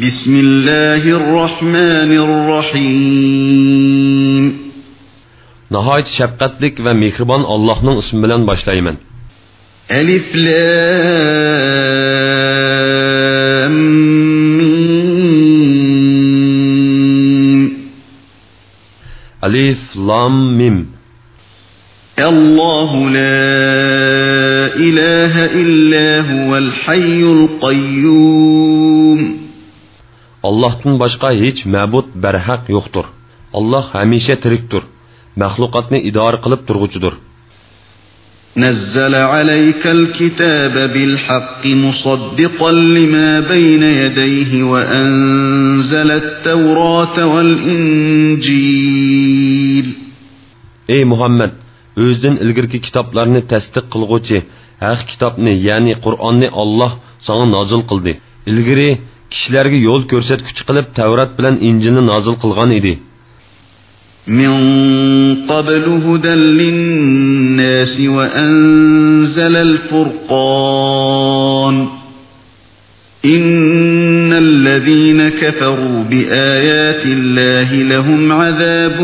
بسم الله الرحمن الرحيم. نهاية نهايت شبقتلك ومهربان الله من اسم بلن باشلايمن ألف لام ألف لام ميم. الله لا إله إلا هو الحي القيوم. Allah'tan başqa heç məbud bərhaq yoxdur. Allah həmişə tirikdir. Məxluqatni idare qılıb turğucudur. نزل عليك الكتاب بالحق مصدقا لما بين يديه وأنزل التوراة والإنجيل Ey Muhammed, özdən ilgirki kitaplarını təsdiq qılğuçi, haq kitabni, yani Qur'onni Allah sana nazil qıldı. İlgiri kishilarga yo'l ko'rsatkuchi qilib Tavrat bilan Injilni nozil qilgan edi. من قبل هدى للناس وأنزل الفرقان إن الذين كفروا بآيات الله لهم عذاب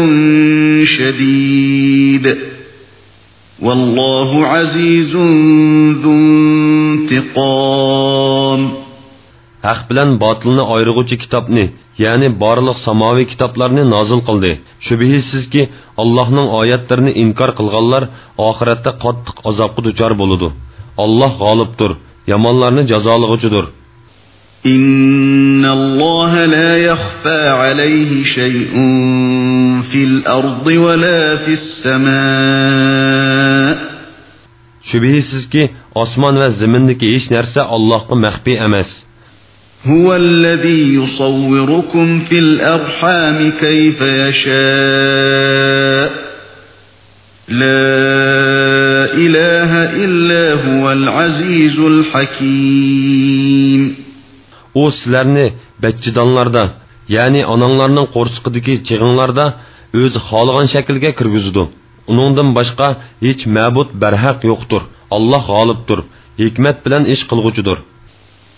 شديد والله عزيز ذو انتقام haq bilan botilni ayirg'uvchi kitobni ya'ni barliq samoviy kitoblarni nozil qildi shubhisizki allohning oyatlarini inkor qilganlar oxiratda qattiq azobga duchor bo'ladi olloh g'olibdir yomonlarni jazolag'uchidir إن الله لا يخفى عليه شيء في الأرض ولا في السماء shubhisizki osmon va zimindagi hech narsa allohga maxfiy emas هو الذي يصوركم في الأرحام كيف يشاء لا إله إلا هو العزيز الحكيم u sizlarni bachchidonlarda ya'ni onanglarning qo'rsiqidagi chig'inglarda o'zi xohlagan shaklga kirgizdi uningdan boshqa hech ma'bud barhaq yo'qdir alloh g'olibdir hikmat bilan ish qilg'uchidir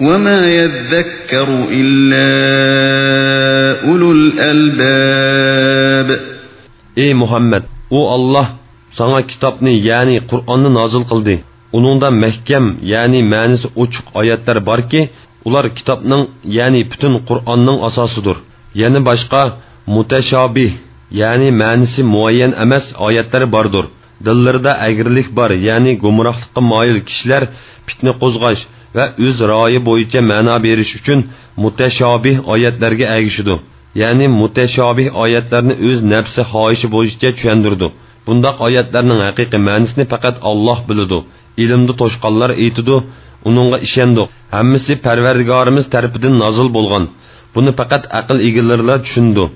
وما يذكر إلا أولو الألباب ey muhammad u olloh sana kitobni ya'ni qur'onni nozil qildi uningda mahkam ya'ni ma'nisi ochiq oyatlar borki ular kitobning ya'ni butun qur'onning asosidir yana boshqa mutashobih ya'ni ma'nisi muayyan emas oyatlar bordir dillarida agirlik bor ya'ni gumrohlikqa moyil kishilar fitna qo'zg'ash ve üz rayı boyunca mana beriş için muteşabih ayetlerge ergişidu. Yani muteşabih ayetlerini öz nefsi haişi boyunca çöndürdü. Bundaq ayetlerinin hakiki manisini fakat Allah bilidu. İlimde toşqanlar eytidu, ununla işendu. Hemmisi perverdigarimiz terpidin nazıl bulgan. Bunu fakat akıl igillerle çündü.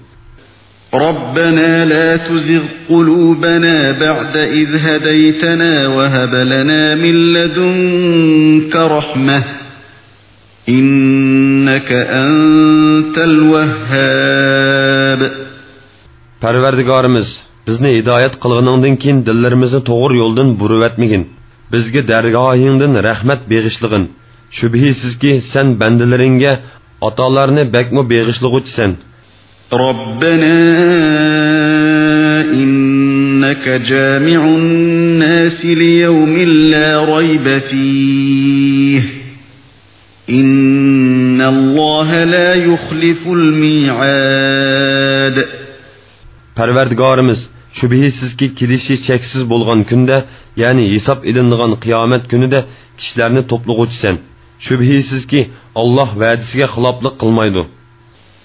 ربنا لا تزغ قلوبنا بعد إذ هديتنا وهب لنا من لدنك رحمة إنك أنت الوهاب parvardigorimiz bizni hidoyat qilganingdan keyin dillarimizni to'g'ri yo'ldan burvatmagin bizga dargohingdan rahmat beg'ishlig'in shubhisizki sen bandalaringga atolarni bakmu beg'ishlag'uchisan ربنا إنك جامع الناس ليوم لا ريب فيه إن الله لا يخلف الميعاد parvardigorimiz shubhisizki kelishi cheksiz bo'lgan kunda ya'ni hisob ilinadigan qiyomat kunida kishilarni to'plag'uchisan shubhisizki olloh va'dasiga xiloflik qilmaydi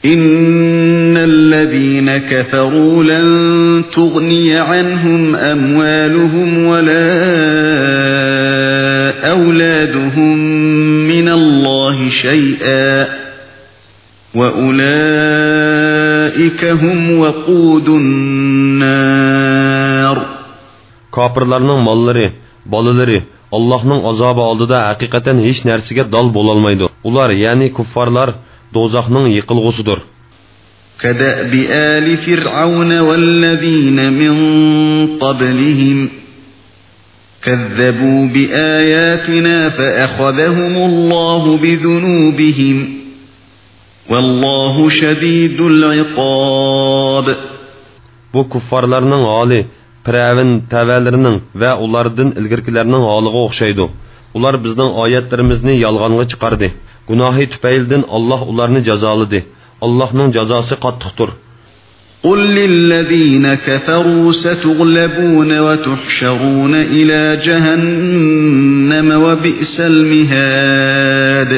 إن الذين كفروا لن تغني عنهم أموالهم ولا أولادهم من الله شيئا وأولئك هم وقود النار kofirlarning mollari bolalari allohning azobi oldida haqiqatan hech narsaga dol bo'lolmaydi ular ya'ni kuffarlar دوزخنن يقلغوسدور كدأ بآل فرعون والذين من قبلهم كذبوا بآياتنا فأخذهم الله بذنوبهم والله شديد العقاب Bu kuffarlarının hali, Pirevin tevelerinin ve onlardın ilgirkilerinin halıga. Ular bizning oyatlarimizni yolg'onga chiqardi gunohi tufaylidan olloh ularni jazoladi allohning jazosi qattiqdir قل للذين كفروا ستغلبون وتحشرون إلى جهنم وبئس المهاد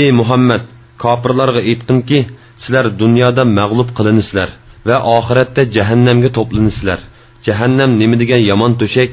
ey muhammad kofirlarga aytqinki sizlar dunyoda mag'lub qilinsizlar va oxiratda jahannamga to'plansizlar jahannam nima degan yomon to'shak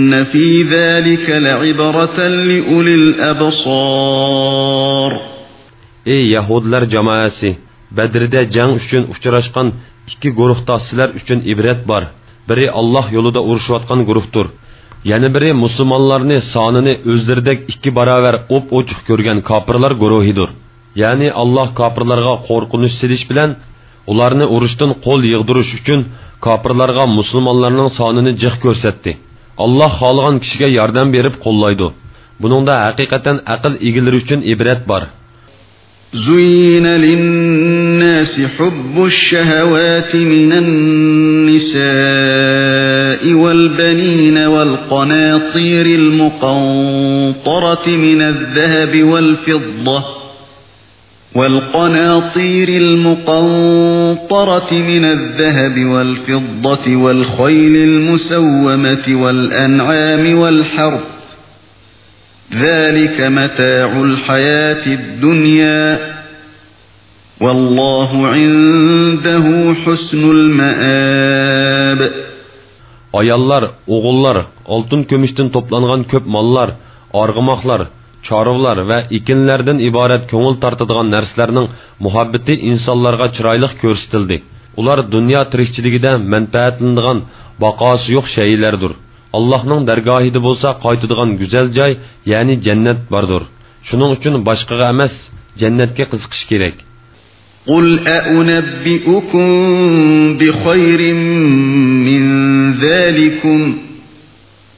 في ذلك لعبرة لأولي الأبصار ey yahudlar jamoasi badrida jang uchun uchrashgan ikki guruhda sizlar uchun ibrat bor biri alloh yo'lida urushayotgan guruhdir yana biri musulmonlarni sonini o'zlaridek ikki barobar o'p ochiq ko'rgan kofirlar guruhidir ya'ni alloh kofirlarga qo'rqinish silish bilan ularni urushdan qo'l yig'dirish uchun kofirlarga musulmonlarning sonini jiq ko'rsatdi alloh xohlagan kishiga yordam berib qo'llaydi buningda haqiqatan aql egalari uchun ibrat bor زين للناس حب الشهوات من النساء والبنين والقناطير المقنطرة من الذهب والفضة والقناطير المقنطرة من الذهب والفضة والخيل المسومة والأنعام والحرث. ذلك متاع الحياة الدنيا. والله عنده حسن المآب. Ayollar o'g'illar oltin kumushdan to'plangan ko'p mollar arg'umoqlar chorvlar va ekinlardan iborat ko'ngil tortadigan narsalarning muhabbati insonlarga chiroyli ko'rsatildi ular dunyo tirikchiligida manfaatlanadigan baqosi yo'q shaylardir allohning dargohida bo'lsa qaytadigan go'zal joy ya'ni jannat bordir shuning uchun boshqaga emas jannatga qiziqish kerak قل أأنبئكم بخير من ذلكم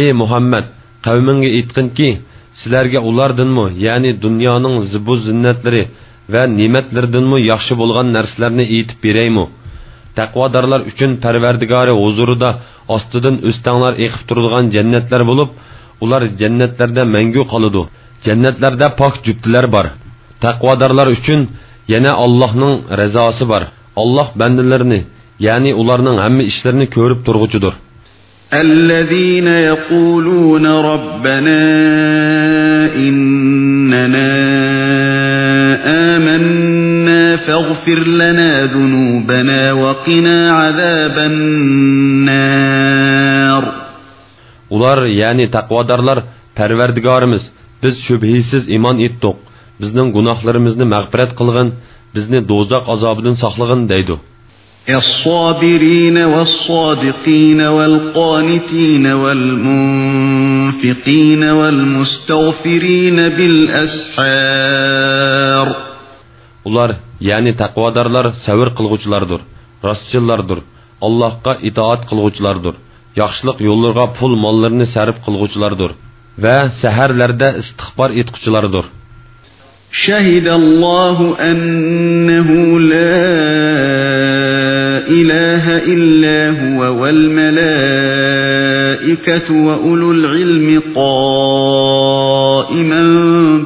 Ey muhammad qavmingga aytqinki sizlarga ulardinmi? Ya'ni dunyoning zibu zinnatlari va ne'matlaridanmi yaxshi bo'lgan narsalarni aytib beraymi? Taqvodorlar uchun parvardigori huzurida ostidan o'stanglar eqib turadigan jannatlar bo'lib ular jannatlarda mangu qoladi. Jannatlarda pok juftilar bor. Taqvodorlar uchun yana allohning razosi bor. Alloh bandalarini ya'ni ularning hamma ishlarini ko'rib turg'uchidir الذين يقولون ربنا إننا آمنا فاغفر لنا ذنوبنا وقنا عذاب النار ular ya'ni taqvodorlar parvardigorimiz biz shubhisiz iymon etdik bizning gunohlarimizni mag'firat qilg'in bizni do'zax azobidan saqlag'in deydi الصابرين والصادقين والقانتين والمنفقين والمستغفرين بالأسحار ular ya'ni taqvodorlar savr qilg'uvchilardir rostchillardir allohga itoat qilg'uvchilardir yaxshilik yo'llariga pul sarf qilg'uvchilardir va saharlarda istig'for etquchilardir شهد الله أنه لا إله إلا هو والملائكة وأولو العلم قائما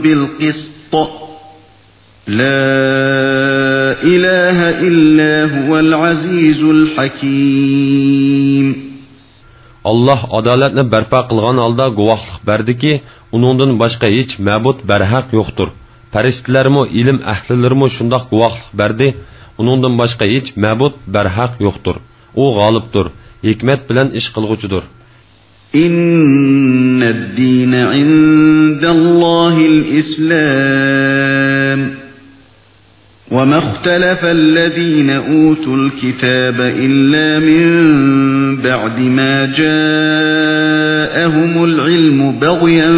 بالقسط لا إله إلا هو العزيز الحكيم alloh adolatni barpo qilgan holda guvohlik berdiki uningdan boshqa hech ma'bud barhaq yo'qdir farishtalarmi ilm ahlilarmi shundoq guvohlik berdi uningdan boshqa hech ma'bud barhaq yo'qdir. U g'olibdir hikmat bilan ish qilg'uchidir. إن الدين عند الله الإسلام وما اختلف الذين أوتوا الكتاب إلا من بعد ما جاءهم العلم بغيا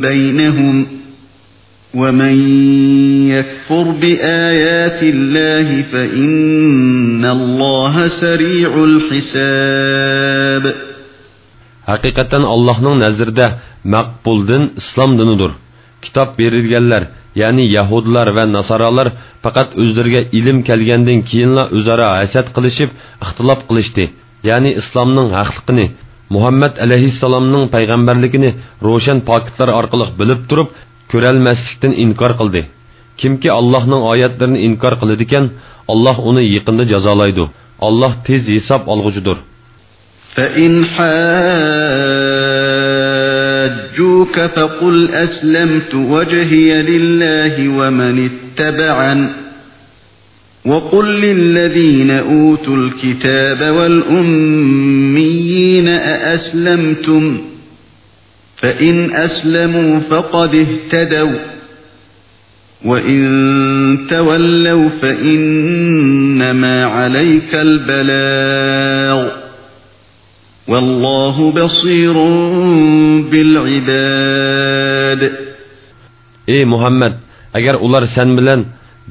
بينهم ومن يكفر بآيات الله فإن الله سريع الحساب haqiqatan allohning nazrida maqbul din islom dinidir kitob berilganlar ya'ni yahudlar va nasoralar faqat o'zlariga ilm kelgandan keyinla o'zaro hasad qilishib ixtilof qilishdi ya'ni islomning haqliqini muhammad alayhissalomning payg'ambarligini ro'shan pokitlar orqali bilib turib ko'rolmaslikdan inkor qildi kimki allohning oyatlarini inkor qiladigan alloh uni yaqinda jazolaydi alloh tez hisob olg'uchidir فإن حاجوك فقل أسلمت وجهي لله ومن اتبعن وقل للذين أوتوا الكتاب والأميين أأسلمتم فإن أسلموا فقد اهتدوا وإن تولوا فإنما عليك البلاغ والله بصير بالعباد ey muhammad agar ular sen bilan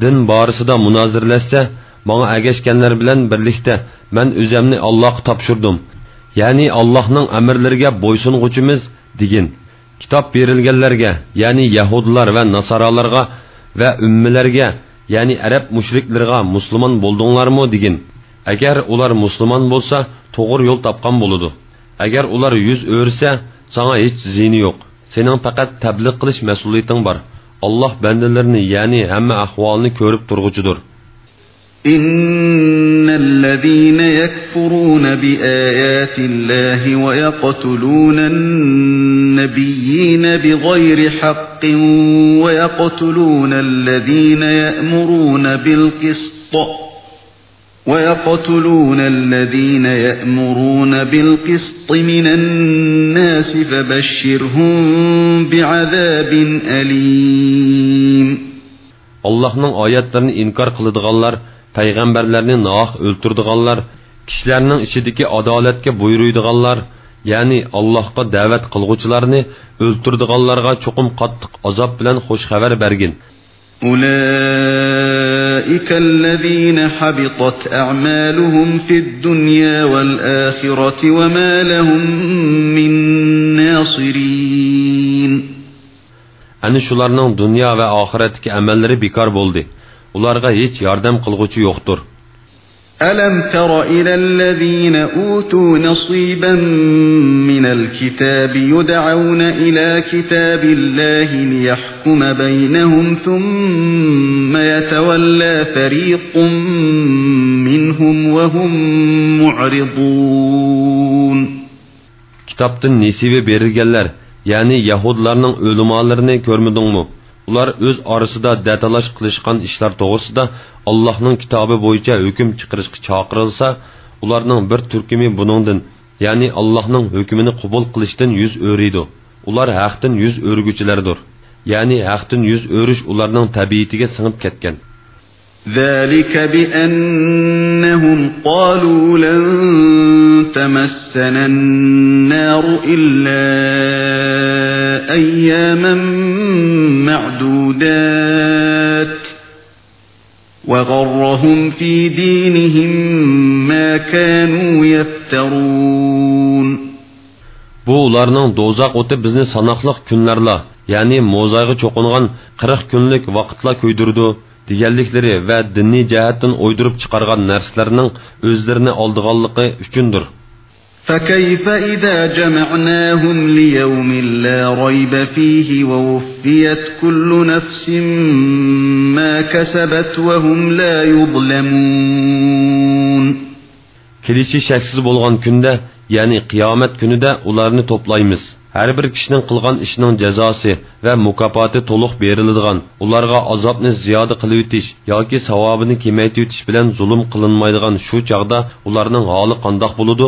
din borasida munozirlashsa manga agashganlar bilan birlikda man o'zimni allohga topshirdim ya'ni allohning amrlariga bo'ysung'uchimiz degin kitob berilganlarga ya'ni yahudlar va nasoralarga va ummilarga ya'ni arab mushriklarga musulmon bo'ldinglarmi degin agar ular musulmon bo'lsa to'g'ri yo'l topgan bo'ladi agar ular yuz o'rsa sana hech ziyni yo'q sening faqat tabliq qilish mas'uliyating bor alloh bandalarini ya'ni hamma ahvolni ko'rib turg'uchidir إن الذين يكفرون بآيات الله ويقتلون النبيين بغير حق ويقتلون الذين يأمرون بالقسط ويقتلون الذين يأمرون بالقسط من الناس فبشرهم بعذاب أليم. Allohning oyatlarini inkor qiladiganlar payg'ambarlarni noh o'ltirdiganlar kishilarning ichidagi adolatga buyuruydiganlar ya'ni allohga da'vat qilg'uvchilarni o'ltirdiganlarga cho'qim qattiq azob bilan xush xabar bergin أولئك الذين حبطت أعمالهم في الدنيا والآخرة وما لهم من ناصرين shularning dunyo va oxiratdagi amallari bekor bo'ldi ularga hech yordam qilg'uchi yo'qdir ألم تر إلى الذين أوتوا نصيبا من الكتاب يدعون إلى كتاب الله ليحكم بينهم ثم يتولى فريق منهم وهم معرضون kitobdan nesibi berilganlar ya'ni yahudlarning o'limolarini ko'rmadingmi ular o'z orasida datalash qilishgan ishlar to'g'risida allohning kitobi bo'yicha hukm chiqarishga chaqirilsa ularning bir turkumi buningdan ya'ni allohning hukmini qabul qilishdan yuz o'riydi ular haqdan yuz o'rguvchilardir ya'ni haqdan yuz o'rish ularning tabiatiga singib ketgan ذلك بأنهم قالوا لن تمسنا النار إلا أياما معدودات وغرهم في دينهم ما كانوا يفترون Bu ularning do'zax o'ti bizni sanoqliq kunlarla, ya'ni mo'zayga cho'qingan 40 kunlik vaqtla ko'ydirdi. deganliklari va diniy jihatdan o'ydirib chiqargan narsalarning o'zlarini oldiganligi uchundir فكيف إذا جمعناهم ليوم لا ريب فيه ووفيت كل نفس ما كسبت وهم لا يظلمون bo'lgan kunda, ya'ni qiyomat kunida ularni to'playmiz. har bir kishining qilgan ishining jazosi va mukofoti to'liq beriladigan ularga azobni ziyoda qilib o'tish yoki savobini kamaytib o'tish bilan zulm qilinmaydigan shu chog'da ularning holi qandoq bo'ladi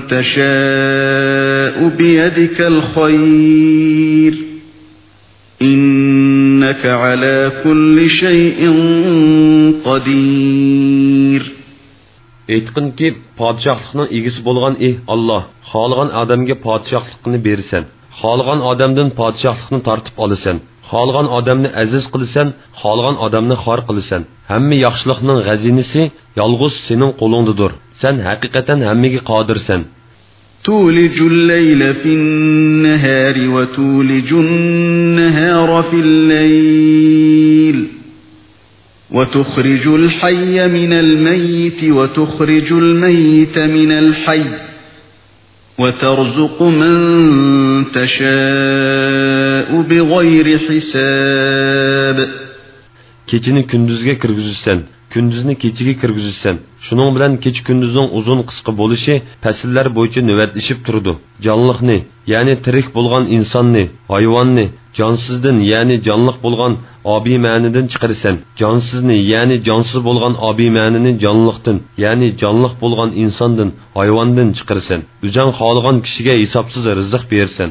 تشاء بيدك الخير إنك على كل شيء قدير aytqinki podshohlikning egisi bo'lgan ey olloh xohlagan odamga podshohlikni bersan xohlagan odamdan podshohlikni tortib olasan خالقان آدمنی عزیز قلیسن، خالقان آدمنی خار قلیسن. همه یاخشلخنن غزینیسی یالگوس سینم قلوندیدور. سن حقیقتن همگی قادرسن. تولج الليل في النهار وتولج النهار في الليل وتخرج الحي من الميت وتخرج الميت من الحي وترزق من تشاء بغير حساب kechini kunduzga kirgizsan kunduzni kechaga kirgizishsin shuning bilan kecha kunduzning uzun qisqa bo'lishi fasllar bo'yicha navbatlashib turdi. Jonliqni ya'ni tirik bo'lgan insonni hayvonni jonsizdin ya'ni jonliq bo'lgan obiy ma'nidan chiqarsan jonsizni ya'ni jonsiz bo'lgan obiy ma'nini jonliqdan ya'ni jonliq bo'lgan insondan hayvondan chiqarsan o'zing xohlagan kishiga hisobsiz rizq bersan.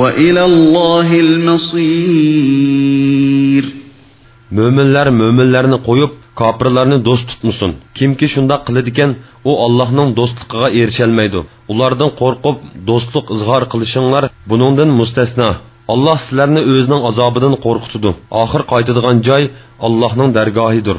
وإلى الله المصير mo'minlar mo'minlarni qo'yib kofirlarni do'st tutmasin kimki shundoq qiladigan u allohning do'stligiga erisholmaydi ulardan qo'rqib do'stlik izhor qilishinglar buningdan mustasno alloh sizlarni o'zining azobidan qo'rqitadi oxir qaytadigan joy allohning dargohidir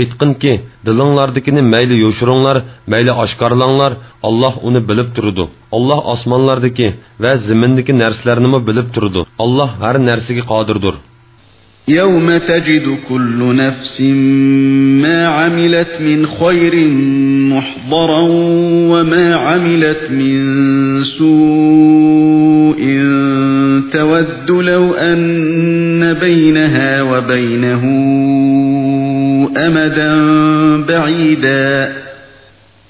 aytqinki dilinglardikini mayli yoshiringlar mayli oshkorlanglar alloh uni bilib turdi alloh osmonlardagi va zimindagi narsalarnimi bilib turdi alloh har narsaga qodirdir يوم تجد كل نفس ما عملت من خير محضرا وما عملت من سوء تود لو أن بينها وبينه أمدا بعيدا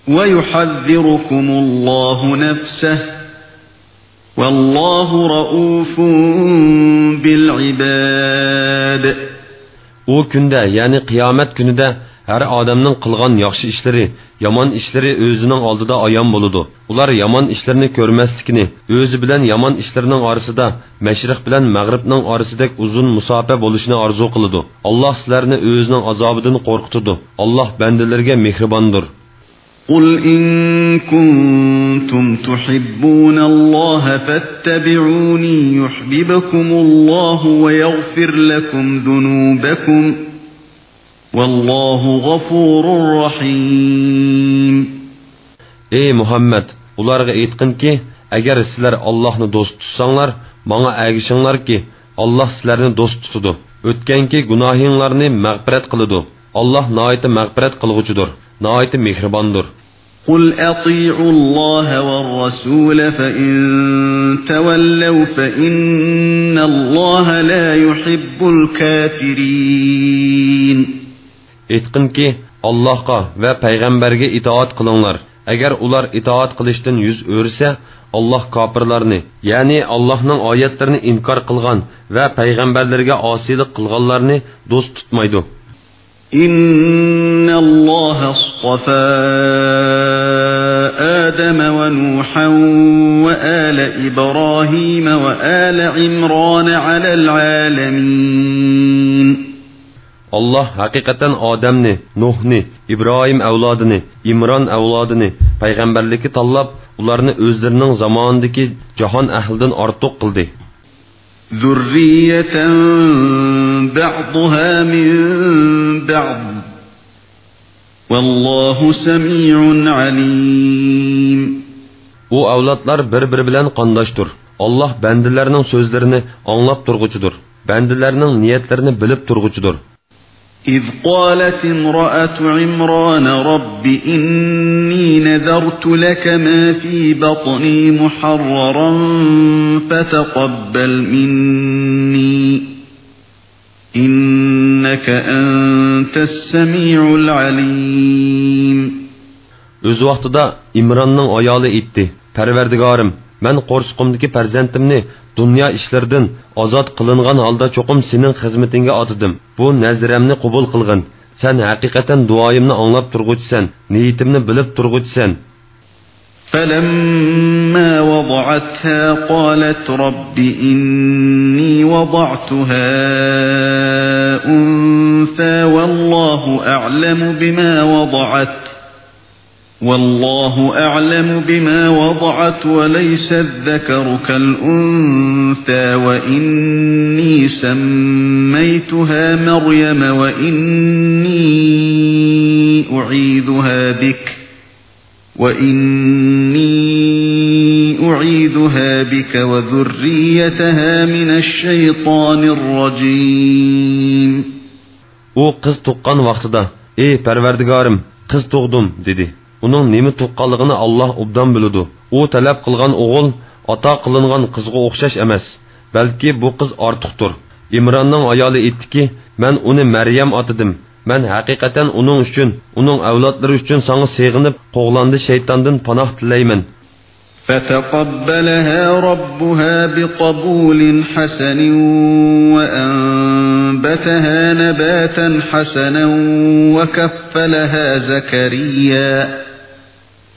ويحذركم الله نفسه والله رؤوف بالعباد u kunda ya'ni qiyomat kunida har odamning qilgan yaxshi ishlari yomon ishlari o'zining oldida ayon bo'ladi ular yomon ishlarni ko'rmaslikni o'zi bilan yomon ishlarning orasida mashriq bilan mag'ribning orasidek uzun musofa bo'lishini orzu qiladi alloh sizlarni o'zining azobidan qo'rqitadi alloh bandalarga mehribondir قل إن كنتم تحبون الله فاتبعوني يحببكم الله ويغفر لكم ذنوبكم والله غفور رحيم ey muhammad ularga aytqinki agar sizlar allohni do'st tutsanglar manga agishinglarki alloh sizlarni do'st tutadi o'tganki gunohinglarni mag'firat qiladi alloh noiti mag'firat qilg'uchidir noiti mehribondir قل أطيعوا الله والرسول فإن تولوا فإن الله لا يحب الكافرين aytqinki allohga va payg'ambarga itoat qilinglar agar ular itoat qilishdan yuz o'rsa alloh kofirlarni ya'ni allohning oyatlarini inkor qilgan va payg'ambarlarga osiylik qilganlarni do'st tutmaydi إن الله اصطفى آدم ونوحا وآل إبراهيم وآل عمران على العالمين الله حقيقة آدمني نوحني إبراهيم أولادني إمران أولادني پیغمبرلیکی طلب اولارنی özlerinin zamanındaki جهان اهلدن artuk قلدی ذرية بعضها من بعض والله سميع عليم avlodlar bir biri bilan qondoshdir alloh bandalarning so'zlarini anglab turg'uchidir bandalarning niyatlarini bilib turg'uchidir إذ قالت امرأة عمران رب إني نذرت لك ما في بطني محررا فتقبل مني. إنك أنت السميع العليم. o'z vaqtida imronning ayoli aytdi parvardigorim من قرص قرشقمدگی پرزنتم نی دنیا اشلردن آزاد قلنگان حالدا چوکم سینن خدمتینگا آتدم بو نزدرم نی قبول قلگن سن حقیقتا دعایم نی انلاب ترگوچ سن نیتیم نی بلب ترگوچ سن فلما وضعتها قالت رب اني وضعتها انثى والله اعلم بما وضعت. والله أعلم بما وضعت وليس الذكر كالأنثى وإني سميتها مريم وإني أعيذها بك وإني أعيذها بك وذريتها من الشيطان الرجيم. U qiz tuqqan vaqtida ey parvardigorim qiz tug'dim dedi. Uning nima tuqqanligini alloh obdan biladi u talab qilgan o'g'il ato qilingan qizga o'xshash emas balki bu qiz ortiqdir imronning ayoli aytdiki man uni maryam otidim man haqiqatan uning uchun uning avlodlari uchun sanga seg'inib qo'g'landi shaytondan panoh tilayman فتقبلها ربها بقبول حسن وأنبتها نباتا حسنا وكفلها زكريا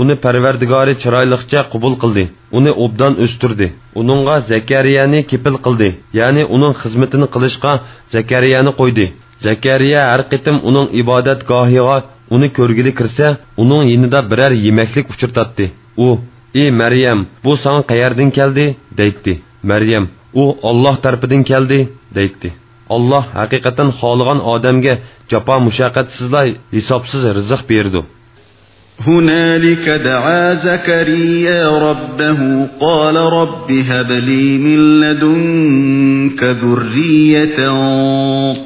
Uni parvardigori chiroyliqcha qabul qildi uni obdan o'stirdi uningga zakariyani kepil qildi ya'ni uning xizmatini qilishga zakariyani qo'ydi zakariya har qitim uning ibodatgohiga uni ko'rgili kirsa uning yinida biror yemaklik uchirtatdi u ey maryam bu sanga qayerdan keldi deydi maryam u olloh tarafidan keldi deydi olloh haqiqatan xohlagan odamga jafo mushaqqatsizlar hisobsiz rizq berdi هنالك دعا زكريا ربه قال رب هب لي من لدنك ذرية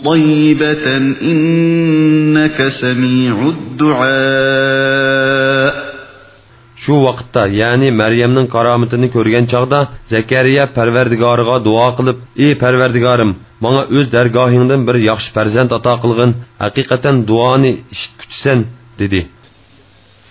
طيبة إنك سميع الدعاء shu vaqtda ya'ni maryamning karomatini ko'rgan chog'da zakariya parvardigoriga duo qilib ey parvardigorim manga o'z dargohingdan bir yaxshi farzand ato qilg'in haqiqatan duoni eshitguchisan dedi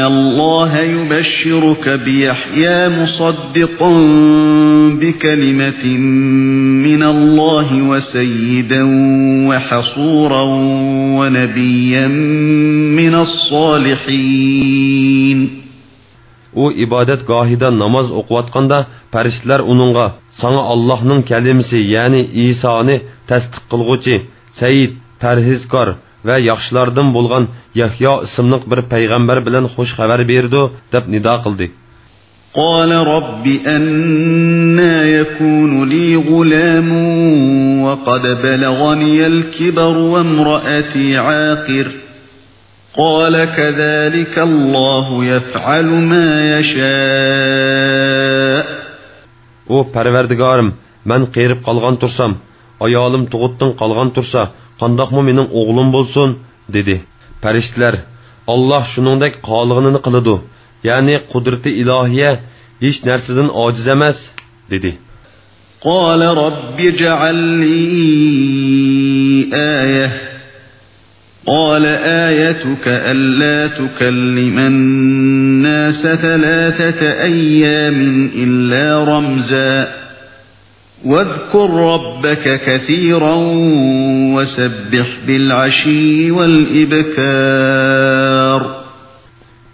الله يبشرك بيحيى مصدقا بكلمة من الله وسيدا وحصورا ونبيا من الصالحين u ibodat gohida namoz o'qiyotganda farishtalar uningga sanga allohning kalimasi ya'ni isoni tasdiq qilg'uchi said parhezkor va yaxshilardan bo'lgan yahyo ismli bir payg'ambar bilan xush xabar berdi deb nido qildi قال رب أنا يكون لي غلام وقد بلغني الكبر وامرأتي عاقر قال كذلك الله يفعل ما يشاء u parvardigorim man qerib qolgan tursam ayolim tug'utdan qolgan tursa qandoqmi mening o'g'lim bo'lsin dedi farishtalar olloh shuningdek qolig'ini qiladi ya'ni qudrati ilohiya hech narsadan ojiz emas dedi قال رب اجعل لي آية قال آيتك ألا تكلم الناس ثلاثة أيام إلا رمزا واذكر ربك كثيرا وسبح بالعشي والإبكار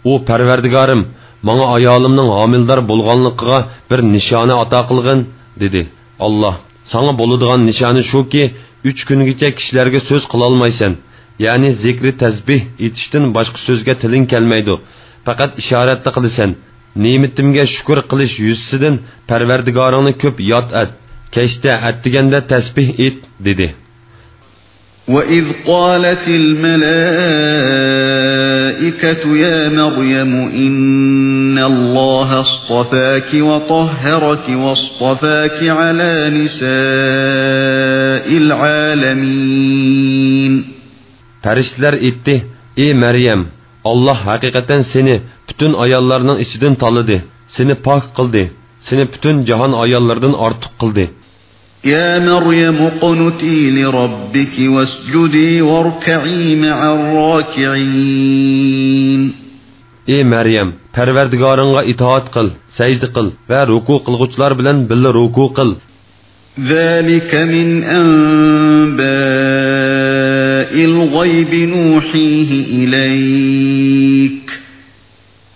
u parvardigorim manga ayolimning homildor bo'lganligiga bir nishona ato qilg'in dedi olloh sanga bo'ladigan nishoni shuki uch kungacha kishilarga so'z qilolmaysan ya'ni zikri tasbih etishdan boshqa so'zga tiling kelmaydi faqat ishoratli qilasan ne'matimga shukur qilish yuzsidan parvardigoringni ko'p yod et kechda atdiganda tasbih et dedi وإذ قالت الملائكة يا مريم إن الله اصطفاك وطهرك واصطفاك على نساء العالمين farishtalar aytdi ey maryam olloh haqiqatan seni butun ayollarning ichidan tanladi seni pok qildi seni butun jahon ayollaridan ortiq qildi يا مريم اقنتي لربك واسجدي واركعي مع الراكعين ey maryam parvardigoringga itoat qil sajda qil va ruku qilg'uvchilar bilan birga ruku qil ذلك من أنباء الغيب نوحيه إليك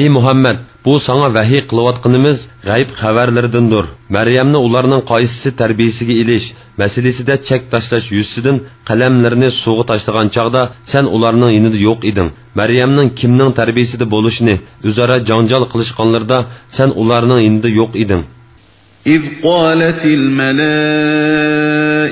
ey muhammad bu sana vahiy qilayotganimiz g'ayb xabarlaridandir maryamni ularning qaysisi tarbiyasiga ilish masalasida chek tashlash yuzidan qalamlarini suvga tashlagan chog'da sen ularning yinida yo'q eding maryamning kimning tarbiyasida bo'lishini o'zaro janjal qilishganlarida sen ularning yinida yo'q eding إذ قالت الملائكة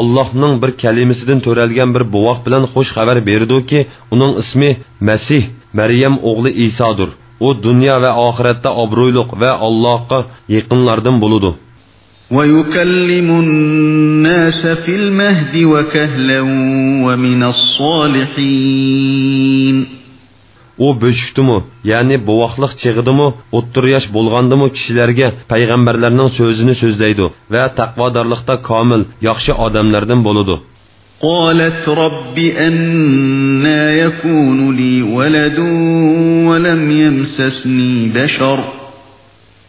allohning bir kalimasidan to'ralgan bir buvoq bilan xush xabar berdiki uning ismi masih maryam o'g'li isodir u dunyo va oxiratda obro'yliq va allohga yaqinlardan bo'ludi ويكلم الناس في المهد وكهلا ومن الصالحين u bo'shikdimi ya'ni bovoqliq chig'idimi o'ttir yosh bo'lgandimi kishilarga payg'ambarlarning so'zini so'zlaydi va taqvodorlikda komil yaxshi odamlardan bo'ladi قالت رب أنا يكون لي ولد ولم يمسسني بشر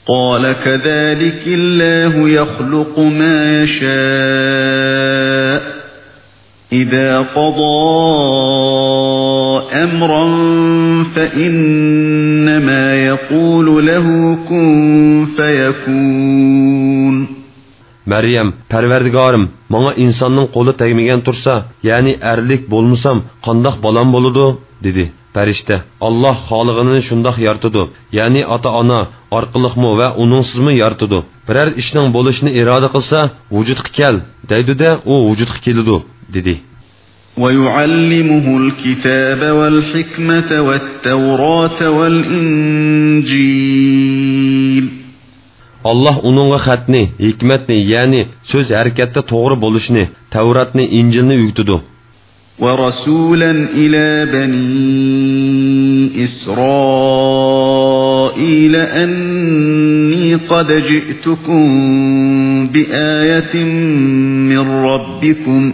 قال كذلك الله يخلق ما يشاء إذا قضى أمرا فإنما يقول له كن فيكون maryam parvardigorim manga insonning qo'li tegmagan tursa ya'ni arlik bo'lmasam qandoq bolam bo'ludi dedi farishta alloh xolig'ini shundoq yaratadi ya'ni ota ona orqaliqmi va uningsizmi yaratadi biror ishning bo'lishini iroda qilsa vujudga kel deydida u vujudga keladi dedi ويعلمه الكتاب والحكمة والتوراة والإنجيل alloh uningga xatni hikmatni ya'ni so'z harakatda to'g'ri bo'lishni tavratni injilni yugtidi ورسولا إلى بني إسرائيل أني قد جئتكم بآية من ربكم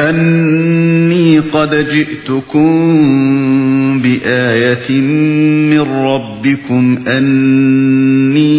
أني قد جئتكم بآية من ربكم أني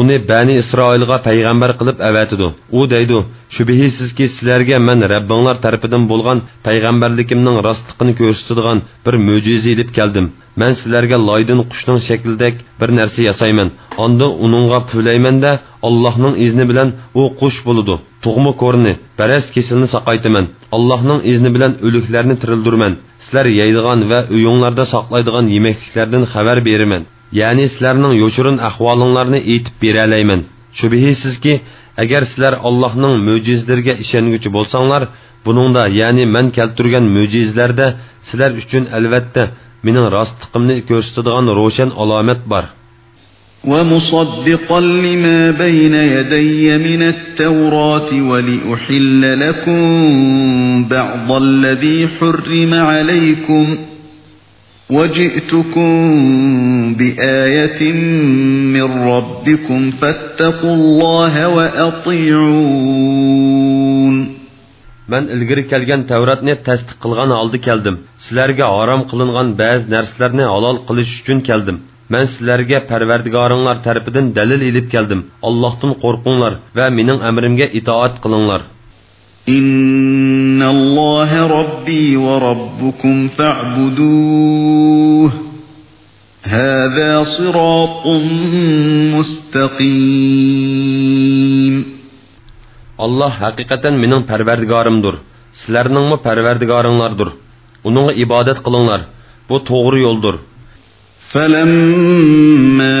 uni bani isroilga payg'ambar qilib avatidi u deydi shubhisizki sizlarga man rabbinglar tarafidan bo'lgan payg'ambarlikimning rostligini ko'rsatadigan bir mo'jiza ilib keldim man sizlarga loydin qushning shaklidek bir narsa yasayman onda uningga pulaymanda allohning izni bilan u qush bo'ludi tug'ma ko'rni baraz kesilni saqaytaman allohning izni bilan o'liklarni tirildirman sizlar yeydigan va uyinglarda saqlaydigan yemakliklardan xabar beraman ya'ni sizlarning yoshirin ahvolinglarni aytib beralayman shubhisizki agar sizlar allohning mo'jizlariga ishonguchi bo'lsanglar buningda ya'ni man keltirgan mo'jizlarda sizlar uchun albatta mening rostligimni ko'rsatadigan ro'shan alomat bor ومصدقا لما بين يدي من التوراة ولأحل لكم بعض الذي حرم عليكم وجئتكم بآية من ربكم فاتقوا الله وأطيعون man ilgari kelgan tavratni tasdiq qilgan holda keldim sizlarga harom qilingan ba'zi narsalarni halol qilish uchun keldim man sizlarga parvardigoringlar tarafidan dalil ilib keldim allohdan qo'rqinglar va mening amrimga itoat qilinglar إن الله ربي وربكم فاعبدوه هذا صراط مستقيم alloh haqiqatan mening parvardigorimdir sizlarningmi parvardigoringlardir uningga ibodat qilinglar bu to'g'ri yo'ldir فلما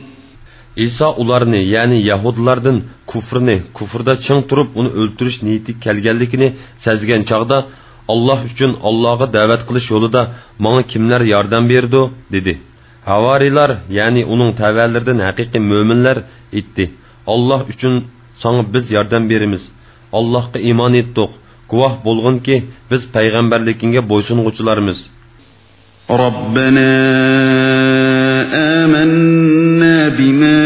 Iso ularni ya'ni yahudlardan kufrni kufrda ching turib uni o'ltirish niyati kelganligini sezgan chog'da alloh uchun allohga da'vat qilish yo'lida manga kimlar yordam berdi dedi havoriylar ya'ni uning tavallaridan haqiqiy mo'minlar aytdi alloh uchun sanga biz yordam beramiz allohga iymon etdik guvoh bo'lginki biz payg'ambarligingga bo'ysung'uchilarmiz ربنا آمنا بما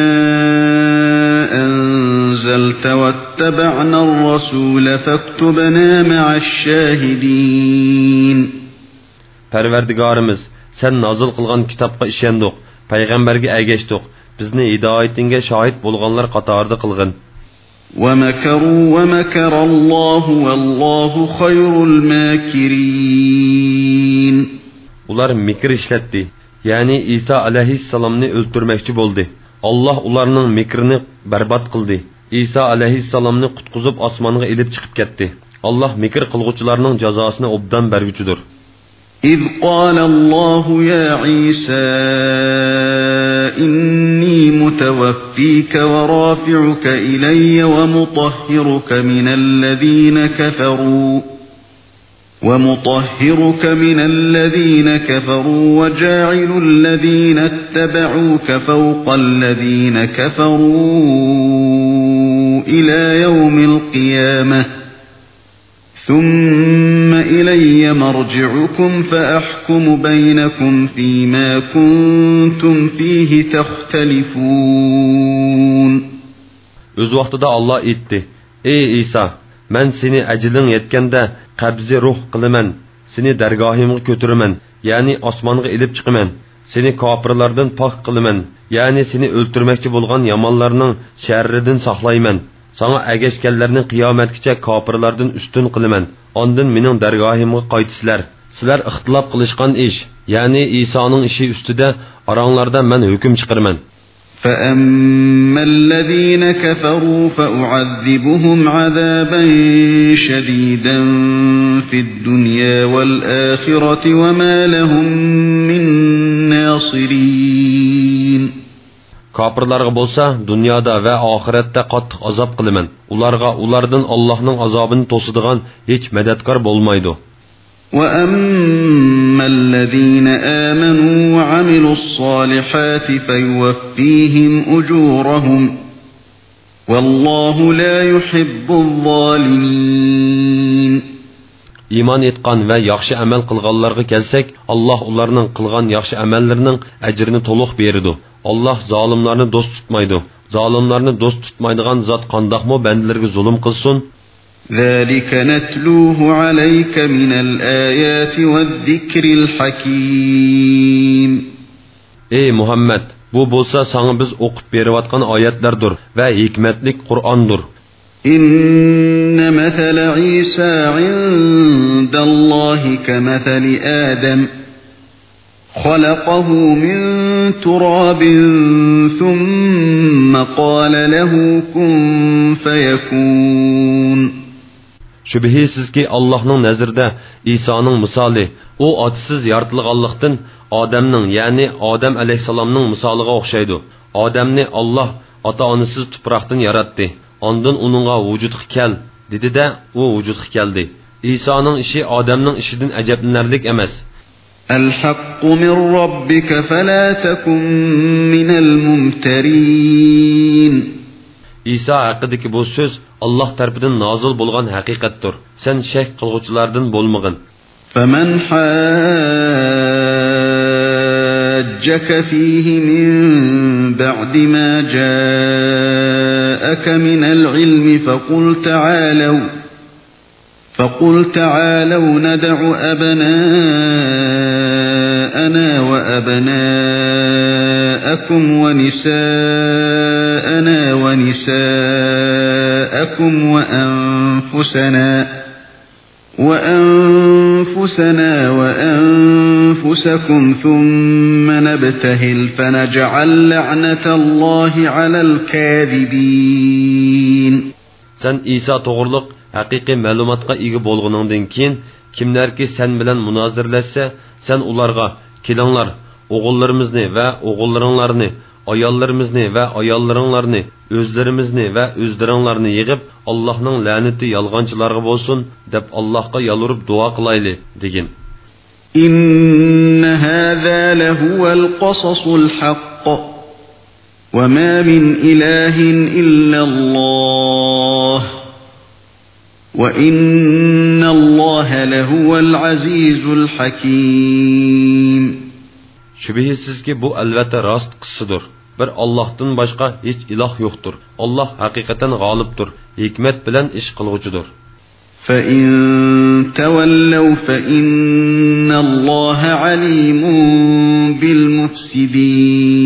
أنزلت واتبعنا الرسول فاكتبنا مع الشاهدين Perverdigarimiz, sen nazil kılgan kitapka işendik, peygamberge ergeçtik, bizni hidayetinge şahit bulganlar katarda kılgın. وَمَكَرُوا وَمَكَرَ اللّٰهُ وَاللّٰهُ خَيْرُ الْمَاكِرِينَ Ular mikir işletti. Ya'ni iso alayhissalomni o'ltirmoqchi bo'ldi alloh ularning mikrini barbod qildi iso alayhissalomni qutqizib osmonga ilib chiqib ketdi alloh mikr qilg'uvchilarning jazosini obdan berguchidir إذ قال الله يا عيسى إني متوفيك ورافعك إلي ومطهرك من الذين كفروا ومطهرك من الذين كفروا وجاعل الذين اتبعوك فوق الذين كفروا إلى يوم القيامة. ثم إلي مرجعكم فأحكم بينكم فيما كنتم فيه تختلفون. O'z vaqtida olloh aytdi ey iso man seni ajling yetganda qabzi ruh qilaman. Seni dargohimga ko'tiraman. Ya'ni osmonga ilib chiqaman. Seni kofirlardan pok qilaman. Ya'ni seni o'ltirmoqchi bo'lgan yomonlarning sharridan saqlayman. Sana agashganlarni qiyomatgacha kofirlardan ustun qilaman. Ondin mening dargohimga qaytisizlar. Sizlar ixtilof qilishgan ish ya'ni isoning ishi ustida oranglarda man hukm chiqarman فأما الذين كفروا فأعذبهم عذابا شديدا في الدنيا والآخرة وما لهم من ناصرين Kafirlarga bo'lsa, dunyoda va oxiratda qattiq azob qilaman. Ularga ulardan Allohning azobini to'sadigan hech madadkor bo'lmaydi. وأما الذين آمنوا وعملوا الصالحات فيوفيهم أجورهم والله لا يحب الظالمين iymon etgan va yaxshi amal qilganlarga kelsak alloh ularning qilgan yaxshi amallarining ajrini to'liq beradi alloh zolimlarni do'st tutmaydi zolimlarni do'st tutmaydigan zot qandoqmi bandalarga zulm qilsin ذلك نتلوه عليك من الآيات والذكر الحكيم ey muhammad bu bo'lsa sanga biz o'qib berayotgan oyatlardir va hikmatlik qur'ondir. إن مثل عيسى عند الله كمثل آدم خلقه من تراب ثم قال له كن فيكون shubhisizki allohning nazarida isoning misoli u otasiz yoritilganlikdan odamning ya'ni odam alayhissalomning misoliga o'xshaydi odamni olloh ota onasiz tuproqdan yaratdi ondin uningga vujudga kel dedida u vujudga keldi isoning ishi odamning ishidan ajablanarlik emas الحق من ربك فلا تكن من الممترين iso haqidagi bu so'z alloh tarafidan nozil bo'lgan haqiqatdir sen shak qilg'uvchilardan bo'lmag'in فمن حاجك فيه من بعد ما جاءك من العلم فقل تعالوا فقل تعالوا ندع أبناءنا وأبناءكم ونساءنا ونساءكم وأنفسنا وأنفسنا وأنفسكم ثم نبتهل فنجعل لعنة الله على الكاذبين. sen iso to'g'riliq haqiqiy ma'lumotga ega bo'lganingdan keyin kimlarki sen bilan munozirlashsa sen ularga kelinglar o'g'illarimizni va o'g'illaringlarni ayollarimizni va ayollaringlarni o'zlarimizni va o'zlaringlarni yig'ib allohning la'nati yolg'onchilarga bo'lsin deb allohga yolurib duo qilayli degin إن هذا لهو القصص الحق وما من إله إلا الله وإن الله لهو العزيز الحكيم shubhisizki bu albatta rost qissasidir bir Allohdan boshqa hech iloh yo'qdir Alloh haqiqatan g'olibdir hikmat bilan ish qilg'uchidir فإن تولوا فإن الله عليم بالمفسدين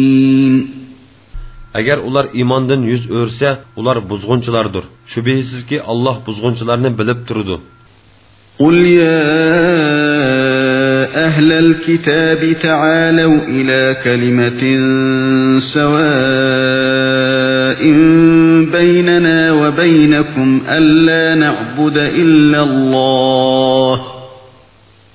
agar ular iymondan yuz o'rsa ular buzg'unchilardir shubhisizki alloh buzg'unchilarni bilib turdi قل يا أهل الكتاب تعالوا إلى كلمة سواء بيننا وبينكم ألا نعبد إلا الله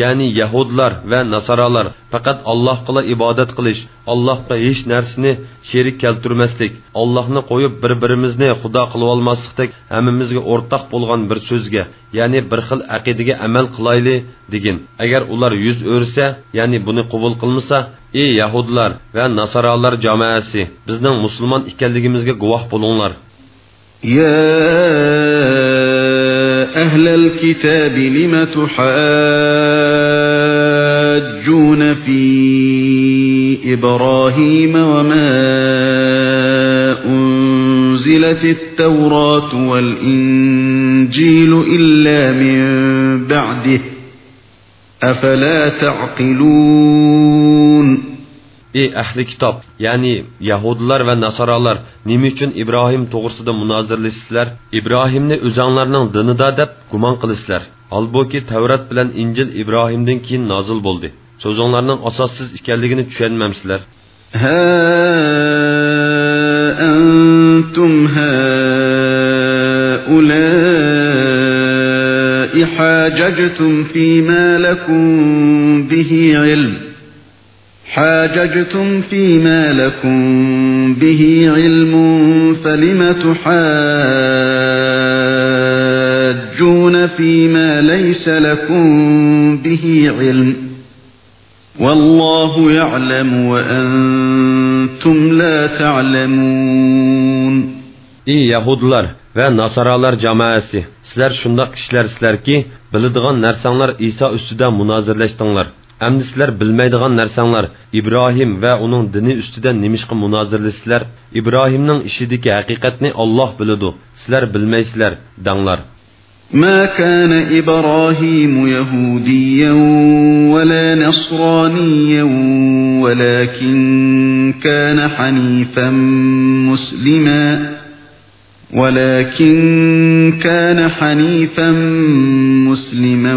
ya'ni yahudlar va nasoralar faqat allohga ibodat qilish allohga hech narsani sherik keltirmaslik allohni qo'yib bir birimizni xudo qilib olmaslikdek hammamizga o'rtoq bo'lgan bir so'zga ya'ni bir xil aqidaga amal qilayli degin agar ular yuz o'rsa ya'ni buni qabul qilmasa ey yahudlar va nasoralar jamoasi bizning musulmon ekanligimizga guvoh bo'linglar يا أهل الكتاب لم تحاجون في إبراهيم وما أنزلت التوراة والإنجيل إلا من بعده أفلا تعقلون ey ahli kitob ya'ni yahudilar va nasoralar nima uchun ibrohim to'g'risida munozirlasizlar ibrohimni o'zanglarning dinida deb gumon qilasizlar holbuki tavrat bilan injil ibrohimdan keyin nozil bo'ldi so'zinglarning asossiz ekanligini tushunmamsizlar ها أنتم هؤلاء حاججتم فيما لكم به علم حاججتم فيما لكم به علم فلم تحاجون فيما ليس لكم به علم والله يعلم وأنتم لا تعلمون Ey Yahudlar və Nasaralar cəmaəsi, sizlər şundaq kişilərsizlər ki, biladigan nərsənglər İsa üstüdə münazirləşdinlər. Əmdi sizlər bilməydigan nərsənglər İbrahim və onun dini üstüdə nimişqi münazirlisizlər. İbrahimnin işidiki həqiqətni Allah bilidu, sizlər bilməysizlər, danlar. ما كان إبراهيم يهوديا ولا نصرانيا ولكن كان حنيفا مسلما ولكن كان حنيفا مسلما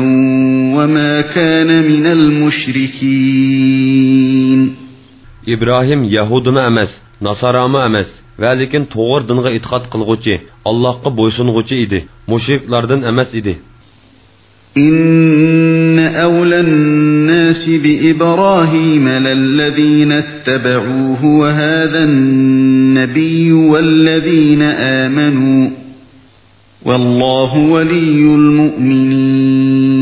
وما كان من المشركين. İbrahim Yahudimi emas, Nasarami emas, va lekin to'g'ri dinga itoat qilg'uchi, Allohga bo'ysunguchi edi. Mushriklardan emas edi. إن أولى الناس بإبراهيم للذين اتبعوه وهذا النبي والذين آمنوا والله ولي المؤمنين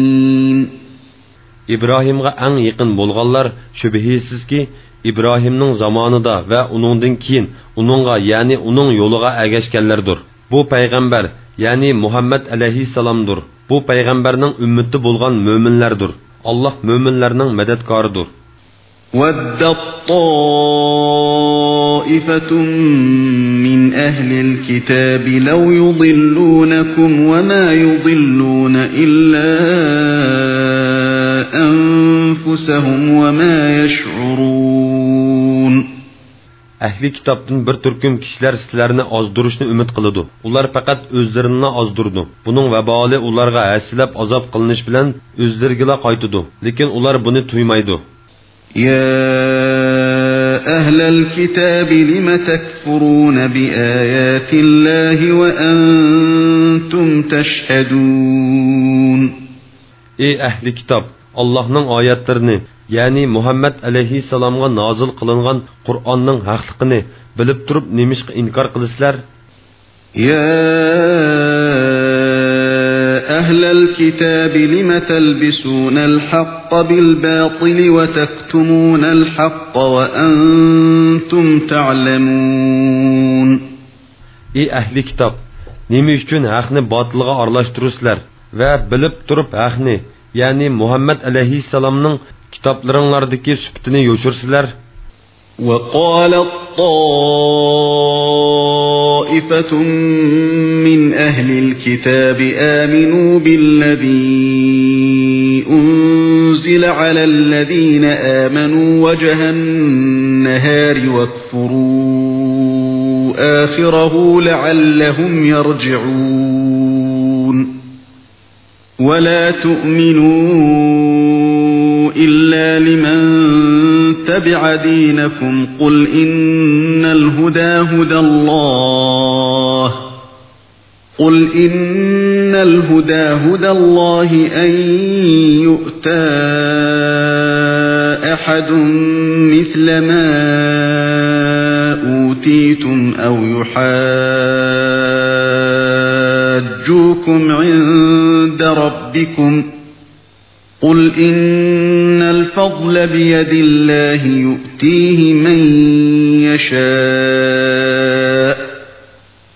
İbrahimga eng yaqin bo'lganlar shubhisizki ibrohimning zamonida va uningdan keyin uningga ya'ni uning yo'liga agashganlardir bu payg'ambar ya'ni muhammad alayhissalomdir bu payg'ambarning ummati bo'lgan mo'minlardir alloh mo'minlarning madadkoridir ودت طائفة من أهل الكتاب لو يضلونكم وما يضلون إلا أنفسهم وما يشعرون ahli kitobdan bir turkum kishilar sizlarni ozdirishni umid qiladi ular faqat o'zlarini ozdirdi buning vaboli ularga hasilab azob qilinish bilan o'zlariga qaytidi lekin ular buni tuymaydi يا أهل الكتاب لم تكفرون بآيات الله وأنتم تشهدون ey ahli kitob allohning oyatlarini ya'ni muhammad alayhissalomga nozil qilingan qur'onning haqliqini bilib turib nemishqa inkor qilasizlar يا أهل الكتاب لم تلبسون الحق بالباطل وتكتمون الحق وأنتم تعلمون ey ahli kitob nima uchun haqni botilga aralashtirasizlar va bilib turib haqni ya'ni muhammad alayhissalomning kitoblaringlardagi sifatini yo'chirsizlar وقالت طائفة من أهل الكتاب آمنوا بالذي أنزل على الذين آمنوا وجه النهار واكفروا آخره لعلهم يرجعون ولا تؤمنوا إلا لمن تبع دينكم قل إن الهدى هدى الله قل إن الهدى هدى الله أن يؤتى أحد مثل ما أوتيتم أو يحاجوكم عند ربكم ۖ قل إن الفضل بيد الله يؤتيه من يشاء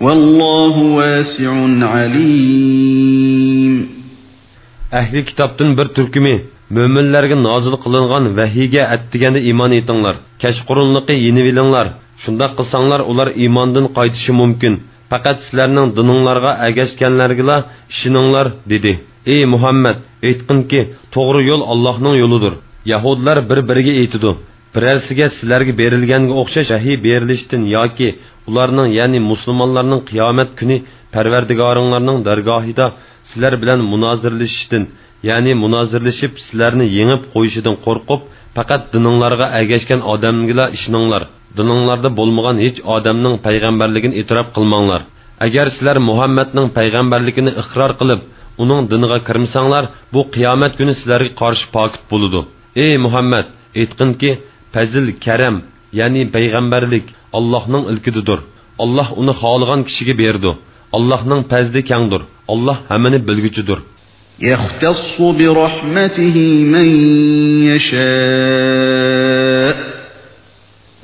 والله واسع عليم Ahli kitobdan bir turkumi mo'minlarga nozil qilingan vahiyga attiganda iymon etinglar. Kashqurunliqi yenib elinglar. Shundoq qilsanglar ular iymondan qaytishi mumkin. Faqat sizlarning dininglarga agashganlargila ishoninglar dedi. ey muhammad aytqinki to'g'ri yo'l allohning yo'lidir yahudlar bir biriga aytidi birarsiga sizlarga berilganga o'xshash vahiy berilishdan yoki ularning ya'ni musulmonlarning qiyomat kuni parvardigoringlarning dargohida sizlar bilan munozirlashishdan ya'ni munozirlashib sizlarni yengib qo'yishidan qo'rqib faqat dininglarga agashgan odamgila ishoninglar dininglarda bo'lmagan hech odamning payg'ambarligini e'tirof qilmanglar agar sizlar muhammadning payg'ambarligini iqror qilib uning diniga kirmasanglar bu qiyomat kuni sizlarga qarshi pokit bo'ludi ey muhammad aytqinki fazil karam ya'ni payg'ambarlik allohning ilkididir alloh uni xohlagan kishiga berdi allohning fazli kangdir alloh hammani bilguchidir يختص برحمته من يشاء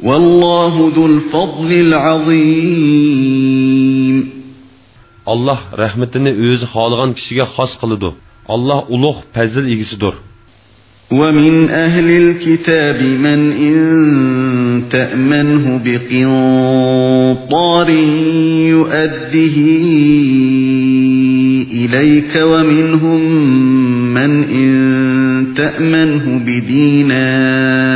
والله ذو الفضل العظيم Allah rahmetini o'zi xohlagan kishiga xos qiladi. Allah ulug' fazl egisidir. ومن أهل الكتاب من إن تأمنه بقنطار يؤده إليك ومنهم من إن تأمنه بدينار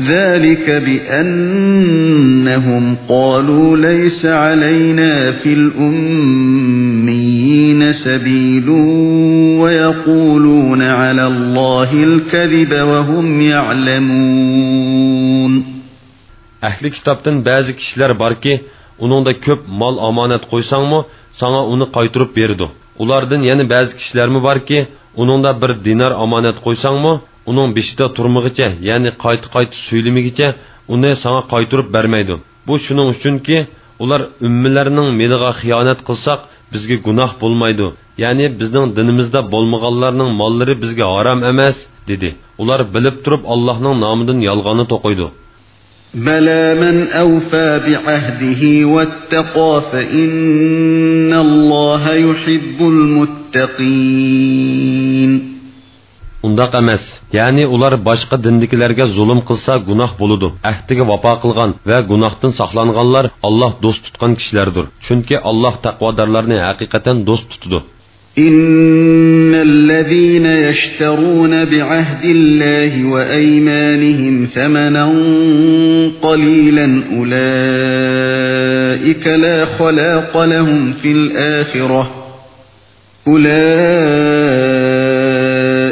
ذلك بأنهم قالوا ليس علينا في الأميين سبيل ويقولون على الله الكذب وهم يعلمون. أهل كتابتن بازك كشلر باركي ونوندا كب مال أمانات قويسان سانا أونو قايتروب بيردو. ولاردن يعني بازك كشلر مباركي باركي ونوندا بر دينار أمانت قويسان uning beshida turmig'icha ya'ni qayta qayta suylimigicha uni sanga qaytirib bermaydi bu shuning uchunki ular ummilarning meliga xiyonat qilsak bizga gunoh bo'lmaydi ya'ni bizning dinimizda bo'lmaganlarning mollari bizga harom emas dedi ular bilib turib allohning nomidan yolg'onni to'qiydi بلى من أوفى بعهده واتقى فإن الله يحب المتقين Undaq emas. Ya'ni ular boshqa dindikilarga zulm qilsa gunoh bo'ladi. Ahdiga vafo qilgan va gunohdan saqlanganlar Alloh do'st tutgan kishilardir. Chunki Alloh taqvodorlarni haqiqatan do'st tutadi. إن الذين يشترون بعهد الله وأيمانهم ثمنا قليلا أولئك لا خلاق لهم في الآخرة أولئك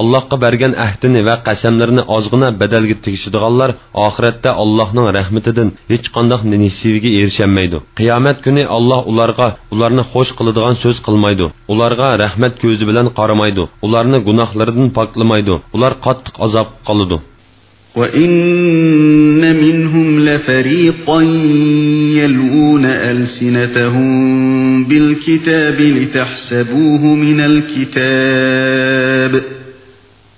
allohga bergan ahdini va qasamlarini ozg'ina badalga tegishadiganlar oxiratda allohning rahmatidan hech qandoq nasibiga erisholmaydi qiyomat kuni alloh ularga ularni xush qiladigan so'z qilmaydi ularga rahmat ko'zi bilan qaramaydi ularni gunohlaridan poklamaydi ular qattiq azob qoladi وَإِنَّ مِنْهُمْ لَفَرِيقًا يَلْوُونَ أَلْسِنَتَهُم بِالْكِتَابِ لِتَحْسَبُوهُ مِنَ الْكِتَابِ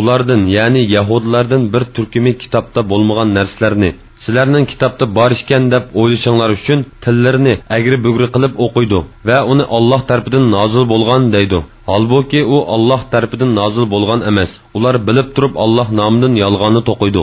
ulardan ya'ni yahudlardan bir turkumi kitobda bo'lmagan narsalarni sizlarning kitobda bor ekan deb o'ylashinglar uchun tillarini agri bugri qilib o'qiydi va uni olloh tarafidan nozil bo'lgan deydi holbuki u olloh tarafidan nozil bo'lgan emas ular bilib turib olloh nomidan yolg'onni to'qiydi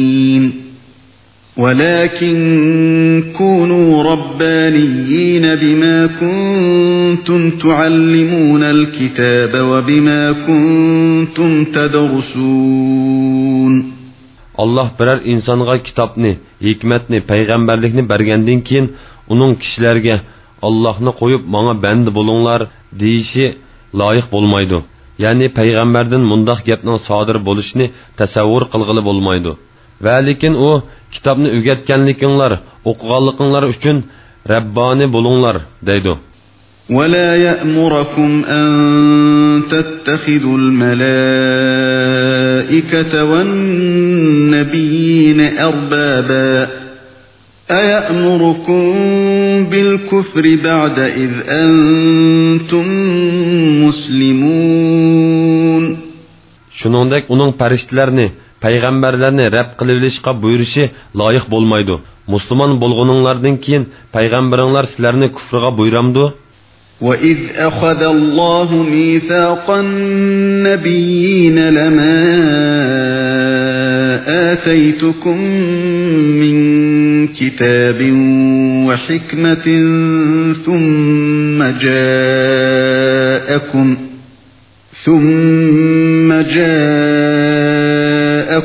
ولكن كونوا ربانيين بما كنتم تعلمون الكتاب وبما كنتم تدرسون alloh biror insonga kitobni hikmatni payg'ambarlikni bergandan keyin uning kishilarga ollohni qo'yib manga banda bo'linglar deyishi loyiq bo'lmaydi ya'ni payg'ambardan mundoq gapning sodir bo'lishini tasavvur qilg'ili bo'lmaydi va lekin u kitobni o'rgatganliginlar o'qiganliginlar uchun rabboni bo'linglar deydi. ولا يأمركم أن تتخذوا الملائكة والنبيين أربابا أيأمركم بالكفر بعد إذ أنتم مسلمون؟ شنو شنوندك أنهم فرشتلرني payg'ambarlarni rab qilib olishga buyurishi loyiq bo'lmaydi. Musulmon bo'lguninglardan keyin payg'ambaringlar sizlarni kufrga buyuramdi? وَإِذْ أَخَذَ اللَّهُ مِيثَاقَ النَّبِيِّينَ لَمَا آتَيْتُكُم مِّن كِتَابٍ وَحِكْمَةٍ ثُمَّ جَاءَكُمْ ثُمَّ جَاءَكُمْ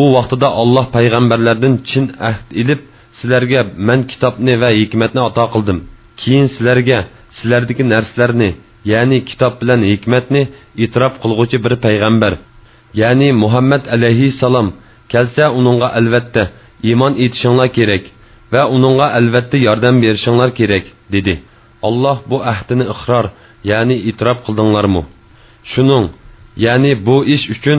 U vaqtida olloh payg'ambarlardan chin ahd ilib sizlarga man kitobni va hikmatni ato qildim keyin sizlarga sizlardagi narsalarni ya'ni kitob bilan hikmatni e'tirof qilg'uvchi bir payg'ambar ya'ni muhammad alayhissalom kelsa uningga albatta iymon etishinglar kerak va uningga albatta yordam berishinglar kerak dedi alloh bu ahdini iqror ya'ni e'tirof qildinglarmi shuning ya'ni bu ish uchun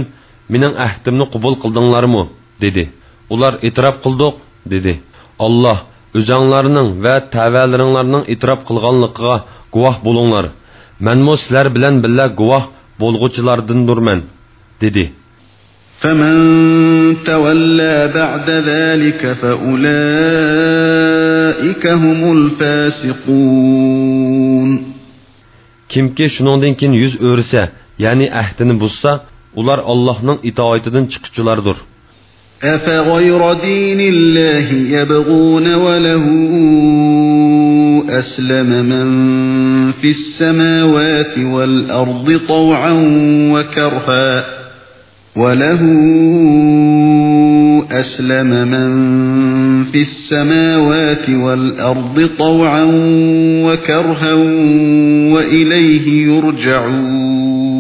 mening ahdimni qabul qildinglarmi dedi ular e'tirof qildik dedi olloh o'zanglarning va tavalaringlarning e'tirof qilganligiga guvoh bo'linglar manmu sizlar bilan birga guvoh bo'lg'uchilardindurman dedi فمن تولى بعد ذلك فأولئك هم الفاسقون kimki shuningdan keyin yuz o'risa ya'ni ahdini buzsa ular allohning itoatidan chiquvchilardir. أفغير دين الله يبغون وله أسلم من في السماوات والأرض طوعا وكرها وله أسلم من في السماوات والأرض طوعا وكرها وإليه يرجعون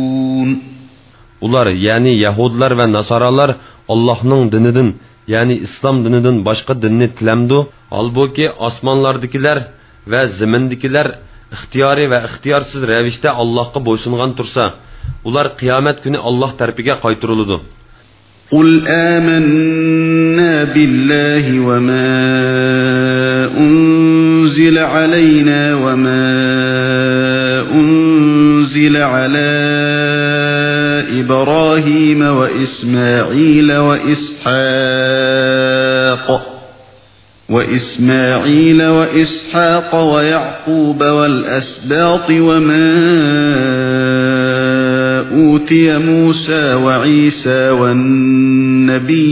ular ya'ni yahudlar va nasoralar allohning dinidan ya'ni islom dinidan boshqa dinni tilamdu holbuki osmonlardagilar va zimindagilar ixtiyoriy va ixtiyorsiz ravishda allohga bo'ysungan tursa ular qiyomat kuni olloh tarafiga qaytariladi قل آمنا بالله وما أنزل علينا وما أنزل على إبراهيم وإسماعيل وإسحاق وإسماعيل وإسحاق ويعقوب والأسباط وما أوتي موسى وعيسى والنبيون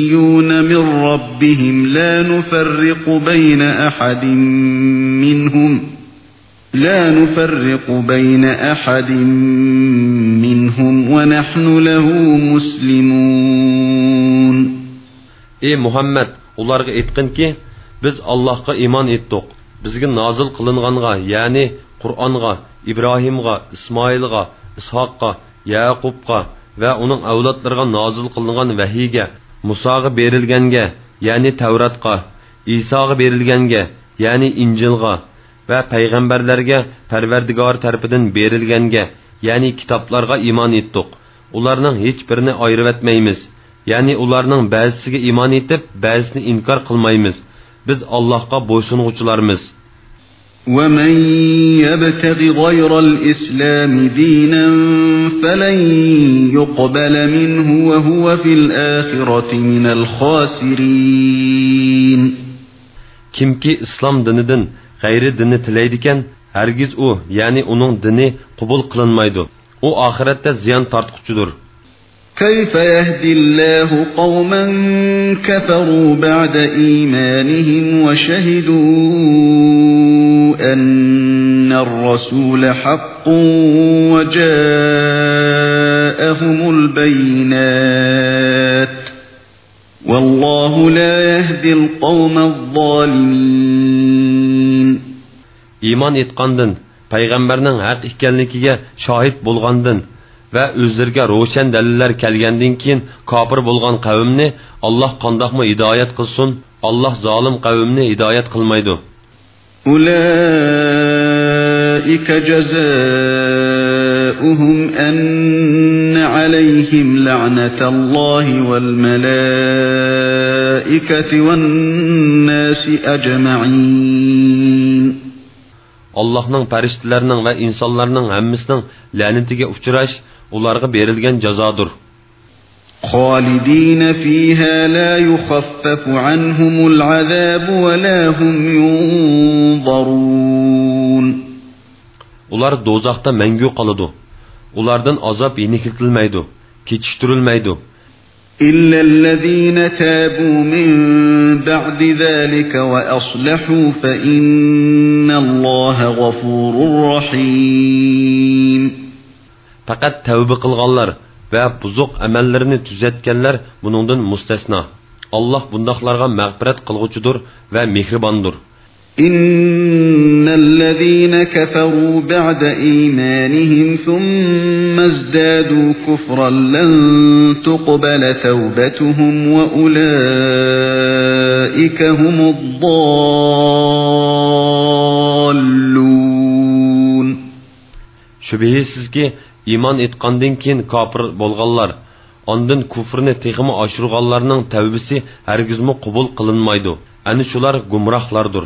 من ربهم لا نفرق بين أحد منهم. لا نفرق بين أحد منهم ونحن له مسلمون إيه محمد ularga aytqinki biz allohga iymon etdik bizga nozil qilinganға ya'ni qur'onga ibrohimga ismoilga ishoqqa yaqubqa va uning avlodlariga nozil qilingan vahiyga musoga berilganga ya'ni tavratga isoga berilganga ya'ni injilga va payg'ambarlarga parvardigor tarafidan berilganga ya'ni kitoblarga iymon etdik ularning hech birini ayirib etmaymiz ya'ni ularning ba'zisiga iymon etib ba'zisini inkor qilmaymiz biz Allohga bo'ysunuvchilarmiz. ومن يبتغ غير الإسلام دينا فلن يقبل منه وهو في الآخرة من الخاسرين Kimki islom dinidan g'ayri dinni tilaydigan, hargiz u, ya'ni uning dini qabul qilinmaydi. U oxiratda ziyon tortquchidir. كيف يهدي الله قوما كفروا بعد إيمانهم وشهدوا أن الرسول حق وجاءهم البينات والله لا يهدي القوم الظالمين إيمان etqandın, Peyğəmbərinin haqq ikənligiga şahid bolğandın, va o'zlariga ro'shan dalillar kelgandan keyin kofir bo'lgan qavmni alloh qandoqmi hidoyat qilsin alloh zolim qavmni hidoyat qilmaydi أولئك أبناؤهم أن عليهم لعنة الله والملائكة والناس أجمعين Allah'ın pəriştilərinin ve insanların həmmisinin lənətinə uçraş onlara verilən cəzadır. خالدين فيها لا يخفف عنهم العذاب ولا هم ينظرون Onlar dozaqda məngü qalıdı. ulardan azob yenikiltilmaydi kechiktirilmaydi إلا الذين تابوا من بعد ذلك وأصلحوا فإن الله غفور رحيم faqat tavba qilganlar va buzuq amallarni tuzatganlar buningdan mustasno alloh bundoqlarga mag'firat qilg'uchidir va mehribondir إن الذين كفروا بعد إيمانهم ثم ازدادوا كفرا لن تقبل توبتهم وأولئك هم الضالون شبهesiz ki iymon etgandan keyin kofir bo'lganlar ondan kufrni texmi oshirganlarning tavbasi hargizmi qabul qilinmaydi ana shular gumrohlardir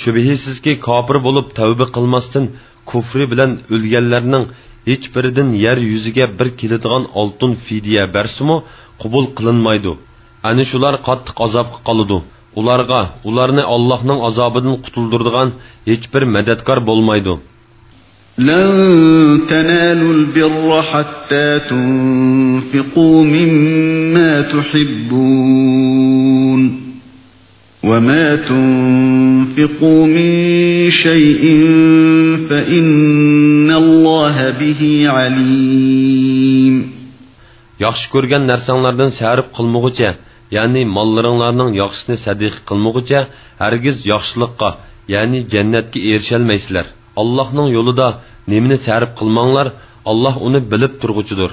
Shubhisizki kofir bo'lib tavba qilmasdan kufri bilan o'lganlarning hech biridan yer yuziga bir keladigan oltin fidya bersimu qabul qilinmaydi ana shular qattiq azobga qoladi ularga ularni allohning azobidan qutuldiradigan hech bir madadkor bo'lmaydi لن تنالوا البر حتى تنفقوا مما تحبون وما تنفقوا من شيء فإن الله به عليم yaxshi ko'rgan narsanglardan sarf qilmog'icha ya'ni mollaringlarning yaxshisini sadiq qilmog'icha hargiz yaxshilikqa ya'ni jannatga erisholmaysizlar allohning yo'lida nemini sarf qilmanglar alloh uni bilib turg'uchidir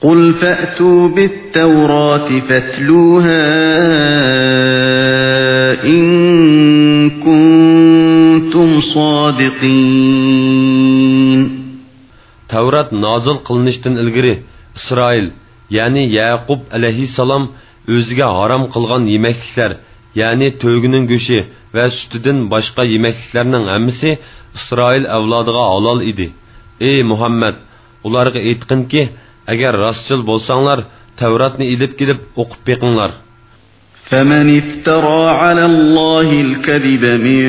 قل فأتوا بالتوراة فاتلوها إن كنتم صادقين Tavrat nozil qilinishdan ilgari Isroil ya'ni yaqub alayhissalom o'ziga harom qilgan yemakliklar ya'ni to'gining go'shi va sutidan boshqa yemakliklarning hammasi isroil avlodiga halol edi ey muhammad ularga aytqinki agar rostchil bo'lsanglar tavratni ilib kelib o'qib beqinglar فمن افترى على الله الكذب من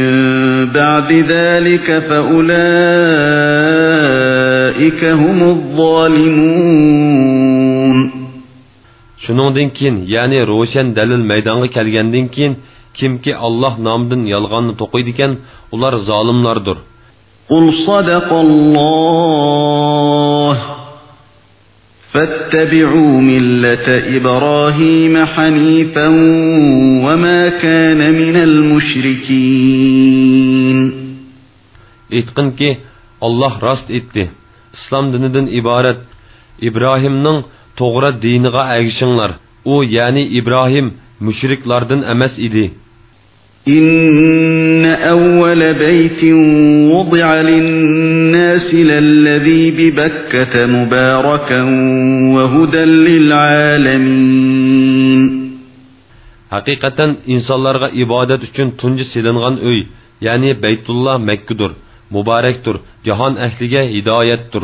بعد ذلك فأولئك هم الظالمون shuningdan keyin ya'ni ro'shan dalil maydonga kelgandan keyin kimki alloh nomidan yolg'onni to'qiydi ekan ular zolimlardir قل صدق الله فاتبعوا ملة إبراهيم حنيفا وما كان من المشركين aytqinki olloh rost aytdi islom dinidan iborat ibrohimning to'g'ri diniga agishinglar u ya'ni ibrohim mushriklardan emas edi إن أول بيت وضع للناس للذي ببكة مباركا وهدى للعالمين haqiqatan insonlarga ibodat uchun tunji silingan uy ya'ni baytulloh makkudur muborakdir jahon ahliga hidoyatdir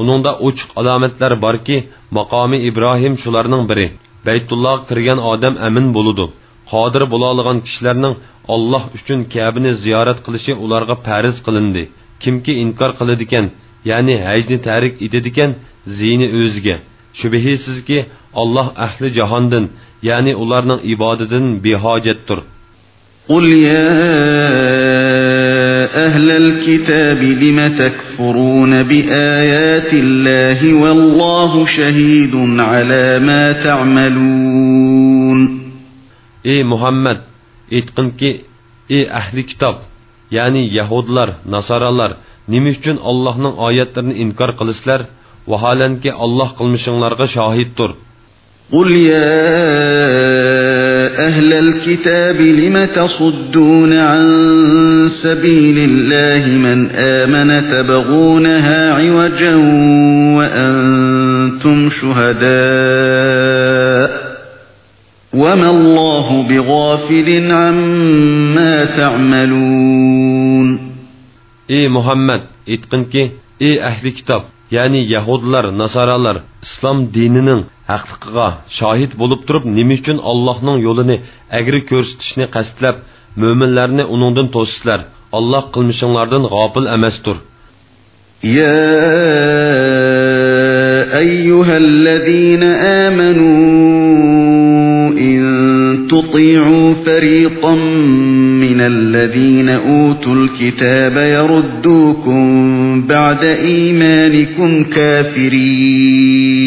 uningda ochiq alomatlar borki maqomi ibrohim shularning biri baytullohga kirgan odam amin bo'ludi qodir bo'la olgan kishilarning olloh uchun kabini ziyorat qilishi ularga farz qilindi kimki inkor qiladigan ya'ni hajni tarik etadigan ziyni o'ziga shubhisizki olloh ahli jahondan ya'ni ularning ibodatidan behojatdir قل يا أهل الكتاب لم تكفرون بآيات الله والله شهيد على ما تعملون. إي محمد إتقن كي إي أهل الكتاب يعني يهودلار نصارالار نمشون الله نن آياتنا إنكار قلسلر وحالن كي الله قلمشنلارغا شاهيد تر. قل يا أهل الكتاب لم تصدون عن سبيل الله من آمن تبغونها عوجا وأنتم شهداء وما الله بغافل عما تعملون ey muhammad aytqinki ey ahli kitob ya'ni yahudlar nasoralar islom dinining haqliqiga shohid bo'lib turib nima uchun allohning yo'lini agri ko'rsatishni qasdlab mo'minlarni uningdan to'sisizlar olloh qilmishinglardan g'ofil emasdir يا أيها الذين آمنوا إن تطيعوا فريقا من الذين أوتوا الكتاب يردوكم بعد إيمانكم كافرين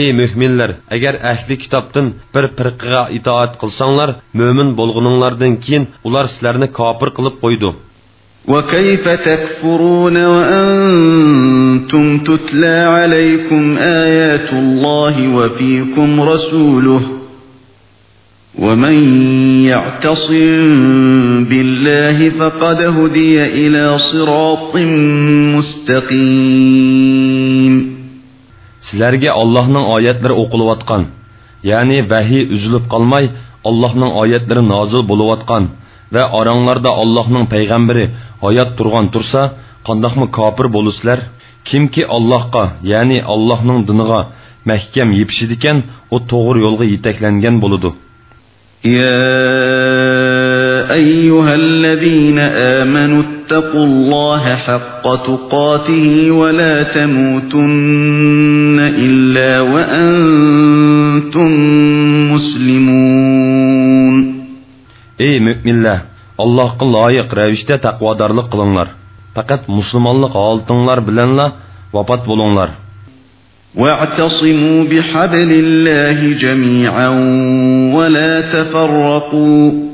ey mo'minlar agar ahli kitobdan bir firqaga itoat qilsanglar mo'min bo'lguninglardan keyin ular sizlarni kofir qilib qo'ydi وكيف تكفرون وأنتم تتلى عليكم آيات الله وفيكم رسوله ومن يعتصم بالله فقد هدي إلى صراط مستقيم sizlarga Allohning oyatlari o'qilayotgan ya'ni vahiy uzilib qolmay Allohning oyatlari nozil bo'layotgan va oranglarda Allohning payg'ambari hayot turgan tursa qandoqmi kofir bo'lusizlar kimki Allohga ya'ni Allohning diniga mahkam yepishidi u to'g'ri yo'lga yetaklangan bo'ladi أيها الذين آمنوا اتقوا الله حق تقاته ولا تموتن إلا وأنتم مسلمون. أي مؤمن الله الله قل لايق رأيشت تقوى دارلق قلنلار فقط مسلمان لك آلتنلار بلنلا وفات بلنلار واعتصموا بحبل الله جميعا ولا تفرقوا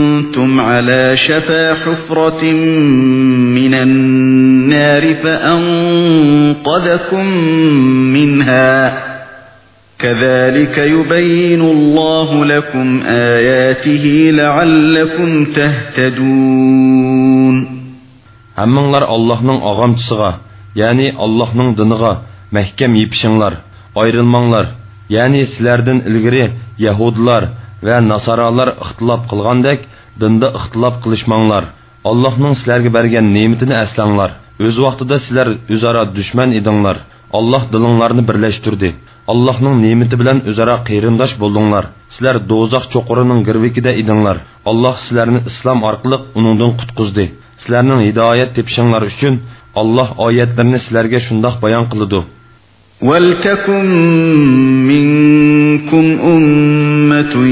على شفا حفرة من النار فأنقذكم منها كذلك يبين الله لكم آياته لعلكم تهتدون أمنlar Allah'ın ağamçısıga ya'ni allohning diniga mahkam yepishinglar ayrilmanglar ya'ni sizlardan ilgari yahudlar va nasoralar ixtilob qilgandek dinda ixtilob qilishmanglar. Allohning sizlarga bergan ne'matini aslanglar o'z vaqtida sizlar o'zaro dushman edinglar. Alloh dilinglarni birlashtirdi. Allohning ne'mati bilan o'zaro qeyrindosh bo'ldinglar. Sizlar do'zax cho'qurining girvikida edinglar. Alloh sizlarni islom orqali uningdan qutqizdi. Sizlarning hidoyat tepishinglar uchun Allah oyatlarini sizlarga shundoq bayon qiladi. ولتكن منكم أمة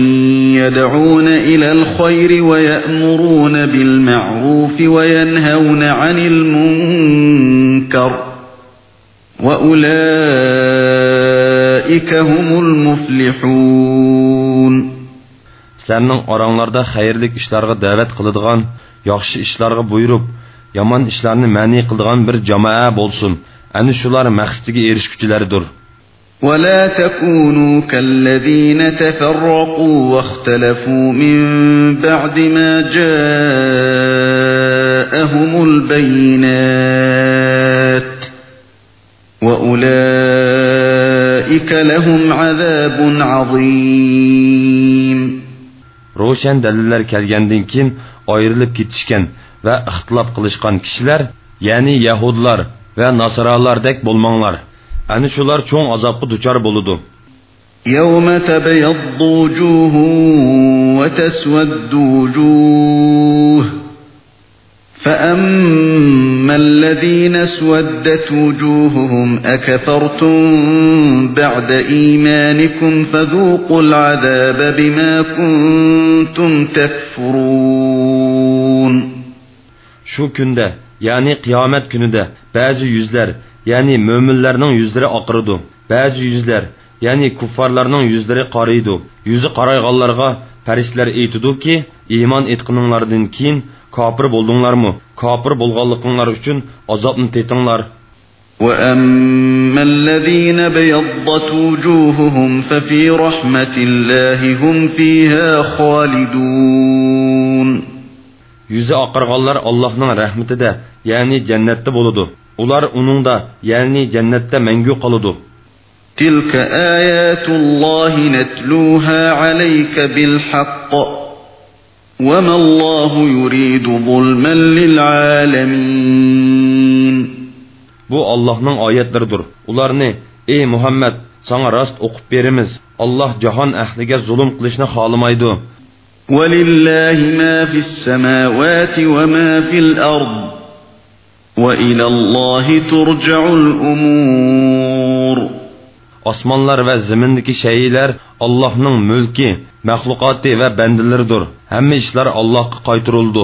يدعون إلى الخير ويأمرون بالمعروف وينهون عن المنكر وأولئك هم المفلحون. سلامنا أرانلار دا خيرلك إشلارغا دعوت قلدغان يخشي إشلارغا بويروب يمن إشلارني مەنئى قلدغان بر جماعة بولسون ana shular maqsadiga erishguchilardir ولا تكونوا كالذين تفرقوا واختلفوا من بعد ما جاءهم البينات وأولئك لهم عذاب عظيم روشن دليلler kelgandan keyin ayrilib ketishgan va ixtilof qilishgan kishilar ya'ni yahudlar va nasoralardek bo'lmanglar ana shular cho'ng azobga duchor bo'ludi يوم تبيض وجوه وتسود وجوه فأما الذين اسودت وجوههم أكفرتم بعد إيمانكم فذوقوا العذاب بما كنتم تكفرون shu kunda ya'ni qiyomat kunida ba'zi yuzlar ya'ni mo'minlarning yuzlari oqiridi ba'zi yuzlar ya'ni kuffarlarning yuzlari qoriydi yuzi qorayganlarga farishtalar aytidiki iymon etqininglardan keyin kofir bo'ldinglarmi kofir bo'lganliginglar uchun azobni tetinglar وأما الذين بيضت وجوههم ففي رحمة الله هم فيها خالدون yuzi oqarganlar allohning rahmatida ya'ni jannatda bo'ladi ular uningda ya'ni jannatda mangu qoladi تلك آيات الله نتلوها عليك بالحق وما الله يريد ظلما للعالمين bu Allohning oyatlaridir ularni ey muhammad sana rost o'qib beramiz alloh jahon ahliga zulm qilishni xohlamaydi ولله ما في السماوات وما في الأرض وإلى الله ترجع الأمور osmonlar va zimindagi shaylar Allohning mulki, maxluqoti va bandalaridir. Hamma ishlar Allohga qaytarildi.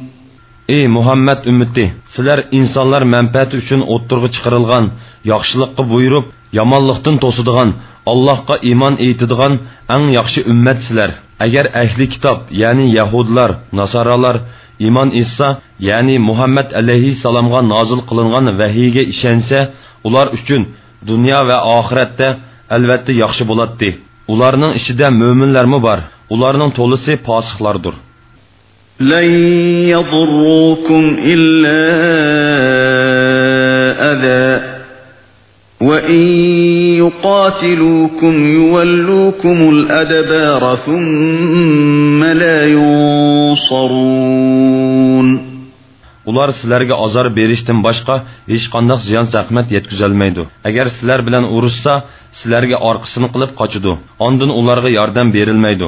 ey muhammad ummati sizlar insonlar manfaati uchun o'ttirg'i chiqarilgan yaxshilikqa buyurib yomonlikdan to'sadigan allohga iymon etadigan eng yaxshi ummat sizlar agar ahli kitob ya'ni yahudlar nasoralar iymon etsa ya'ni muhammad alayhissalomga nozil qilingan vahiyga ishonsa ular uchun dunyo va oxiratda albatta yaxshi bo'ladi ularning ichida mo'minlarmi bor ularning to'lisi posiqlardir لن يضروكم إلا أذى وإن يقاتلوكم يولوكم الأدبار ثم لا ينصرون ular sizlarga azor berishdan boshqa hech qanday ziyon zahmat yetkazolmaydi agar sizlar bilan urushsa sizlarga orqasini qilib qochidi ondin ularga yordam berilmaydi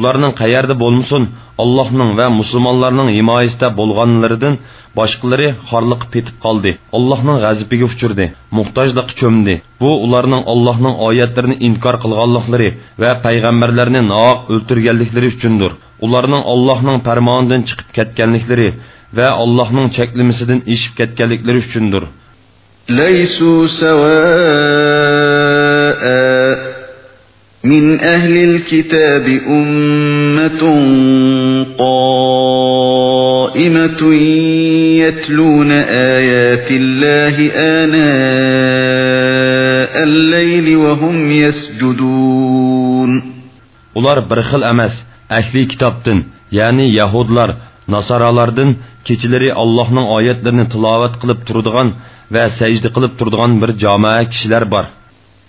Ularning qayerda bo'lmasin allohning va musulmonlarning himoyasida bo'lganlaridan boshqalari xorliq petib qoldi allohning g'azabiga uchirdi muhtojliq cho'mdi bu ularning allohning oyatlarini inkor qilganliklari va payg'ambarlarni noq o'ltirganliklari uchundir ularning allohning farmonidan chiqib ketganliklari va allohning cheklimasidan eshib ketganliklari uchundir ليسوا سواء من أهل الكتاب أمة قائمة يتلون آيات الله آناء الليل وهم يسجدون ular bir xil emas ahli kitobdan ya'ni yahudlar nasoralardan kechalari allohning oyatlarini tilovat qilib turadigan va sajda qilib turadigan bir jamoa kishilar bor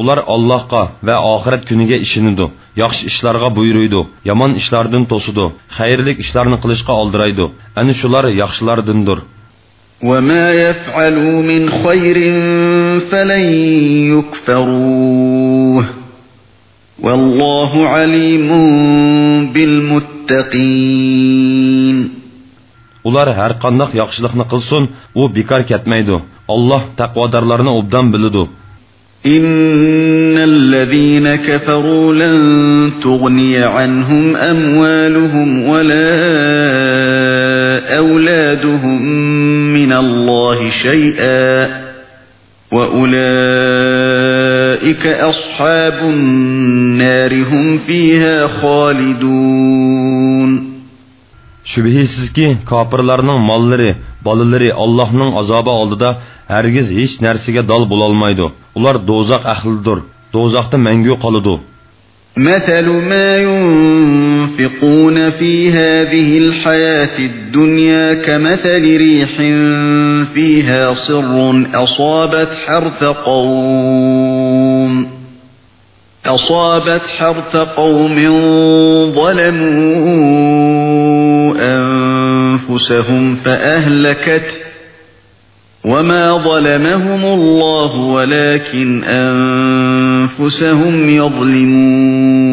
ular allohga va oxirat kuniga ishonidi yaxshi ishlarga buyuruydi yomon ishlardan to'sidi xayrlik ishlarni qilishga oldiraydi ana shular yaxshilardindir وما يفعلوا من خير فلن يكفروه والله عليم بالمتقين ular har qandoq yaxshilikni qilsin u bekor ketmaydi alloh taqvodorlarni obdan biladi إن الذين كفروا لن تغني عنهم أموالهم ولا أولادهم من الله شيئا وأولئك أصحاب النار هم فيها خالدون Şübhisizki kafirlarning mollari, bolalari Allohning azobi oldida hargiz hech narsaga dol bo'lolmaydi. Ular do'zax ahlidir. Do'zaxda mangu qoladi. مثل ما ينفقون في هذه الحياة الدنيا كمثل ريح فيها صر أصابت حرث قوم أصابت حرث قوم ظلموا أنفسهم فأهلكته وما ظلمهم الله ولكن أنفسهم يظلمون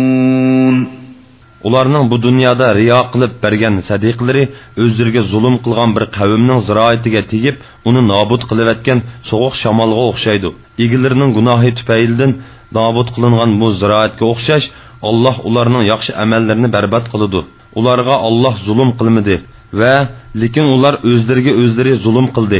Ularning bu dunyoda riyo qilib bergan sadiqlari o'zlariga zulm qilgan bir qavmning ziroatiga tegib, uni nobud qilib etgan sovuq shamolga o'xshaydi. Egilarining gunohi tufaylidan nobud qilingan bu ziroatga o'xshash Alloh ularning yaxshi amallarini barbod qiladi. Ularga Alloh zulm qilmadi va lekin ular o'zlariga o'zlari zulm qildi.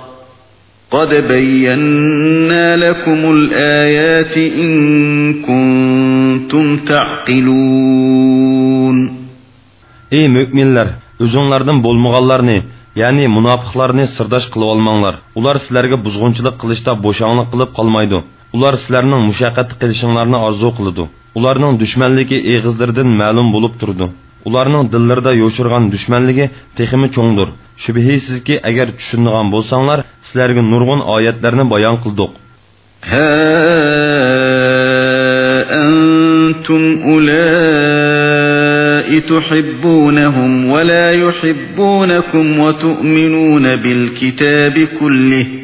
قد بينا لكم الآيات إن كنتم تعقلون Ey müminler, özünlerden bolmağanlarını, yani münafıklarını sırdaş kılıp almanglar. Ular sizlerge buzgunçılık kılışta boşanlık kılıp kalmaydı. Ular sizlerinin müşakkatli kılışınlarını arzu kılıdı. Ularının düşmanligi eğizlerden ma'lum bulup turdu. Ularning dillarida yo'shirgan dushmanligi teximi cho'ngdir. Shubhisizki, agar tushunadigan bo'lsanglar, sizlarga nurg'un oyatlarni bayon qildik. Ha antum ulai tuhibbunahum wa la yuhibbunakum wa tu'minuna bil kitabi kullihi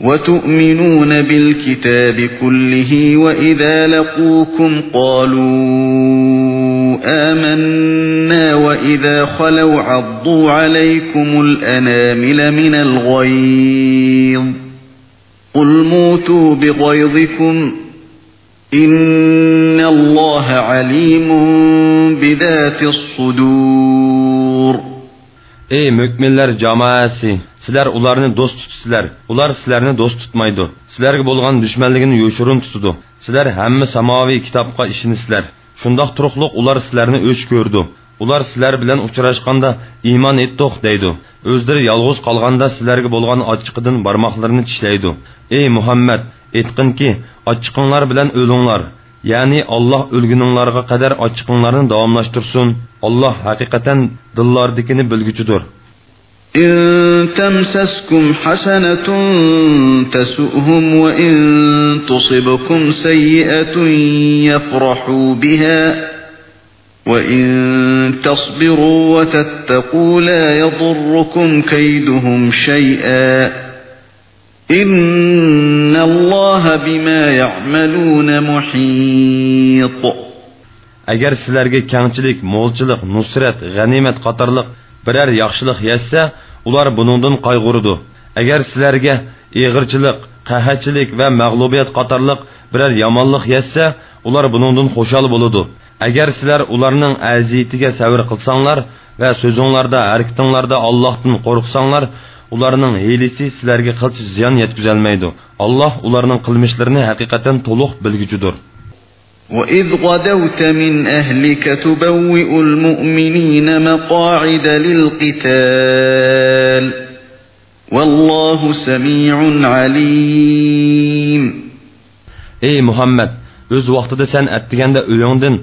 وتؤمنون بالكتاب كله وإذا لقوكم قالوا آمنا وإذا خلوا عضوا عليكم الأنامل من الغيظ قل موتوا بغيظكم إن الله عليم بذات الصدور Ey müminler cemaasi, sizler ularını dost tutsizler, ular sizlerini dost tutmaydı. Sizlerge bolgan düşmanligini yoşurun tutudu. Sizler hemme samavi kitapqa işinisizler. Shundoq turuqliq ular sizlarni o'ch ko'rdi. Ular sizlar bilan uchrashganda iymon etdiq deydi. O'zlari yolg'iz qolganda sizlarga bo'lgan ochiqidan barmoqlarini tishlaydi. Ey muhammad aytqinki ochiqinglar bilan o'linglar. Ya'ni olloh o'lguninglarga qadar ochiqinglarni davomlashtirsin. Olloh haqiqatan dillardikini bilguchidir إن تمسسكم حسنة تسؤهم وإن تصبكم سيئة يفرحوا بها وإن تصبروا وتتقوا لا يضركم كيدهم شيئا إن الله بما يعملون محيط. Agar sizlarga kengchilik, mo'lchilik, nusrat, g'animat qatorliq birər yaxşılıq yetsə, ular bunundan qayğurudu. Əgər sizlərə iğirçilik, qəhətçilik və məğlubiyyət qatarlıq birər yamanlıq yetsə, ular bunundan xoşal buludu. Əgər sizlər onların əziyyətinə səbr qılsanlar və sözünlərdə, hərəkətlərinizdə Allahdan qorxsanlar, ularının hilisi sizlərə qılç ziyan yetkizəlməydi. Allah onların qılmışlarını həqiqətən toluq bilgicidir. وَإِذْ غَدَوْتَ مِنْ أَهْلِكَ تُبَوِّئُ الْمُؤْمِنِينَ مَقَاعِدَ لِلْقِتَالِ وَاللَّهُ سَمِيعٌ عَلِيمٌ Ey Muhammed, öz vaqtida sen etdiganda o'yingdan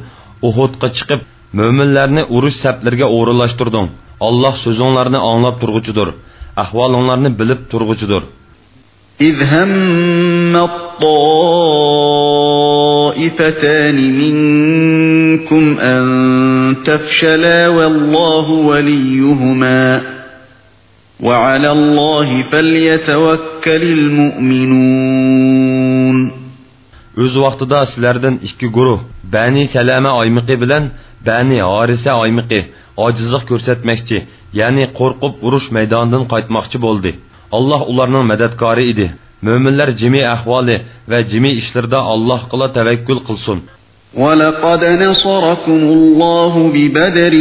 Uhudga chiqib, mo'minlarni urush saplariga o'rinlashtirding. Alloh so'zinglarni anglab turg'uchidir, ahvolinglarni bilib turg'uchidir. إذ هم الطائفتان منكم أن تفشلا والله وليهما وعلى الله فليتوكل المؤمنون o'z vaqtida sizlardan ikki guruh bani salama oymiqi bilan bani horisa oymiqi ojizlik ko'rsatmoqchi ya'ni qo'rqib urush maydonidan qaytmoqchi bo'ldi alloh ularning madadkori edi mo'minlar jimi ahvoli va jimi ishlarda allohga tavakkul qilsin ولقد نصركم الله ببدر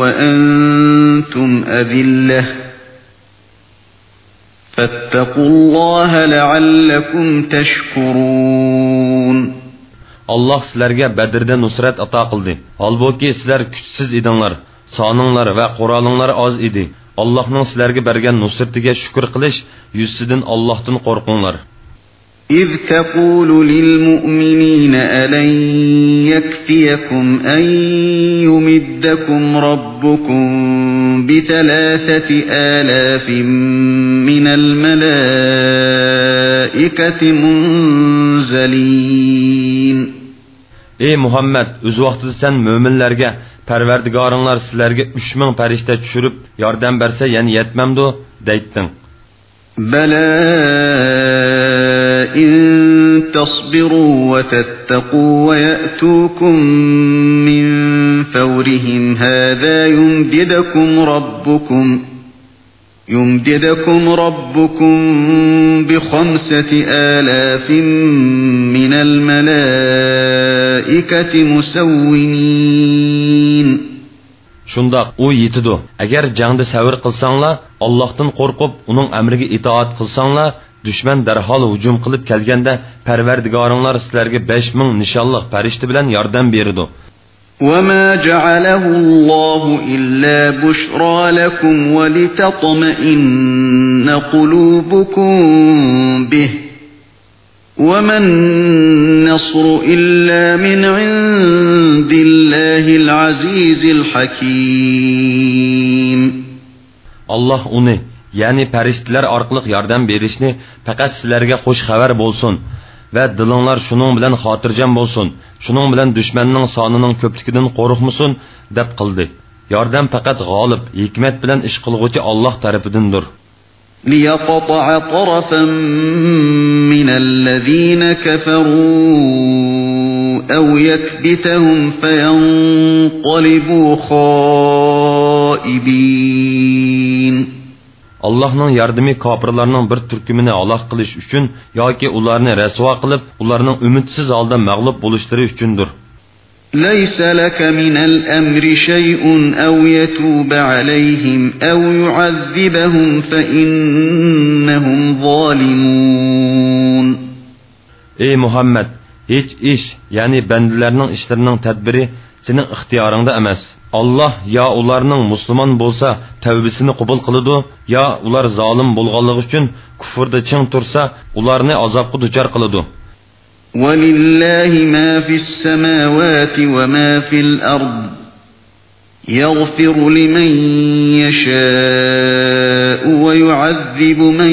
وأنتم أذلة فاتقوا الله لعلكم تشكرون alloh sizlarga badrda nusrat ato qildi holbuki sizlar kuchsiz edinglar soninglar va qurolinglar oz edi allohning sizlarga bergan nusratiga shukur qilish yuzidan allohdan qo'rqinglar إذ تقول للمؤمنين ألن يكفيكم أن يمدكم ربكم بثلاثة آلاف من الملائكة منزلين ey muhammad o'z vaqtida sen mo'minlarga parvardigoringlar sizlarga uch ming farishta tushirib yordam bersa yana yetmamdu deytding بلى إن تصبروا وتتقوا ويأتوكم من فورهم هذا يمددكم ربكم يمددكم ربكم بخمسة آلاف من الملائكة مسومين shundoq u yetidi agar jangda savr qilsanglar allohdan qo'rqib uning amriga itoat qilsanglar dushman darhol hujum qilib kelganda parvardigoringlar sizlarga besh ming nishonliq farishta bilan yordam وما جعله الله إلا بشرى لكم ولتطمئن قلوبكم به وما النصر إلا من عند الله العزيز الحكيم الله أني يعني پرستلر أرقلق ياردن بيرشني فقط سلرگه خوش خبر بولسون va dilinglar shuning bilan xotirjam bo'lsin shuning bilan dushmanning sonining ko'pligidan qo'rqmasin deb qildi yordam faqat g'olib hikmat bilan ish qilg'uvchi olloh tarafidandir ليقطع طرفا من الذين كفروا أو يكبتهم فينقلبوا خائبين allohning yordami kofirlarning bir turkumini aloq qilish uchun yoki ularni rasvo qilib ularning umidsiz holda mag'lub bo'lishlari uchundir ليس لك من الأمر شيء أو يتوب عليهم أو يعذبهم فإنهم ظالمون ey muhammad hech ish ya'ni bandalarning ishlarining tadbiri sening ixtiyoringda emas alloh yo ularning musulmon bo'lsa tavbisini qabul qiladi yo ular zolim bo'lganligi uchun kufrda ching tursa ularni azobga duchor qiladi ولله ما في السماوات وما في الأرض يغفر لمن يشاء ويعذب من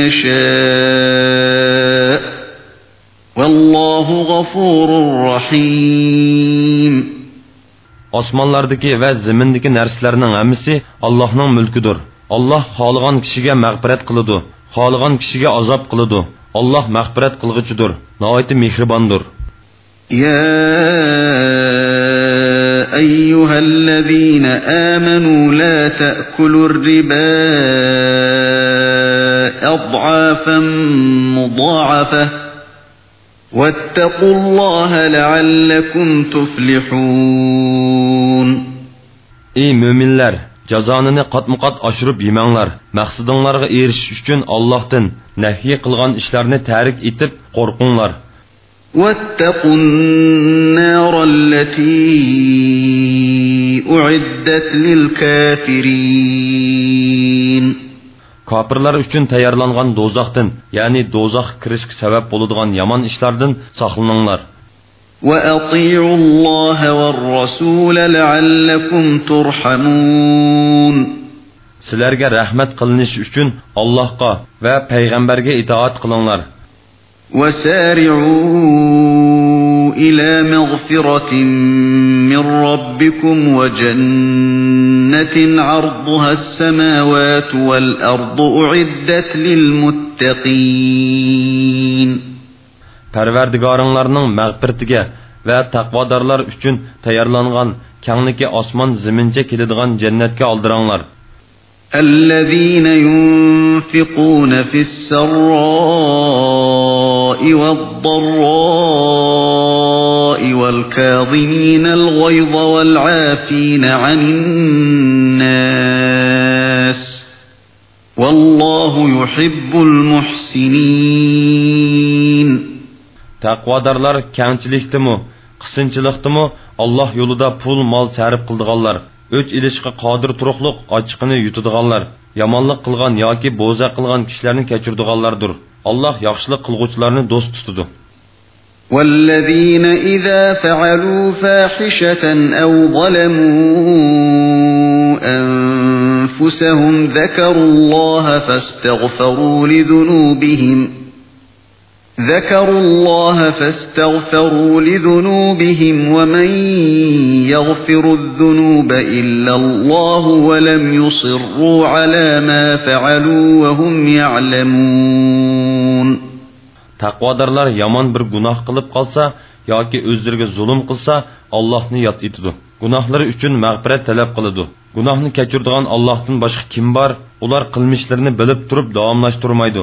يشاء والله غفور رحيم osmonlardagi va zimindagi narsalarning hammasi allohning mulkidir alloh xohlagan kishiga mag'firat qiladi xohlagan kishiga azob qiladi alloh mag'firat qilg'uchidir nihoyatda mehribondir يا أيها الذين آمنوا لا تأكلوا الربا أضعافا مضاعفة واتقوا الله لعلكم تفلحون ey mo'minlar jazonini qatma qat oshirib yemanglar maqsadinglarga erishish uchun allohdan nahiy qilgan ishlarni tarik etib qo'rqinglar واتقوا النار التي أعدت للكافرين kofirlar uchun tayyorlangan do'zaxdan ya'ni do'zax kirishga sabab bo'ladigan yomon ishlardan saqlaninglar وأطيعوا الله والرسول لعلكم ترحمون sizlarga rahmat qilinishi uchun allohga va payg'ambarga itoat qilinglar وسارعوا إلى مغفرة من ربكم وجنة عرضها السماوات والأرض أعدت للمتقين parvardigoringlarning mag'firatiga va taqvodorlar uchun tayyorlangan kangligi osmon zimincha keladigan jannatga oldiranglar الذين ينفقون في السراء والضراء والكاظمين الغيظ والعافين عن الناس والله يحب المحسنين taqvodorlar kangchilikdimi qisqinchilikdimi alloh yo'lida pul mol sarf qildiganlar o'ch ilishga qodir turuqliq ochiqini yutadiganlar yomonlik qilgan yoki bo'za qilgan kishilarni kechirdiganlardir alloh yaxshilik qilg'uvchilarni do'st tutadi والذين إذا فعلوا فاحشة أو ظلموا أنفسهم ذكروا الله فاستغفروا لذنوبهم ذكروا الله فاستغفروا لذنوبهم ومن يغفر الذنوب إلا الله ولم يصروا على ما فعلوا وهم يعلمون taqvodorlar yomon bir gunoh qilib qolsa yoki o'zlariga zulm qilsa allohni yod etidi gunohlari uchun mag'firat talab qiladi gunohni kechiradigan allohdan boshqa kim bor ular qilmishlarini bilib turib davomlashtirmaydi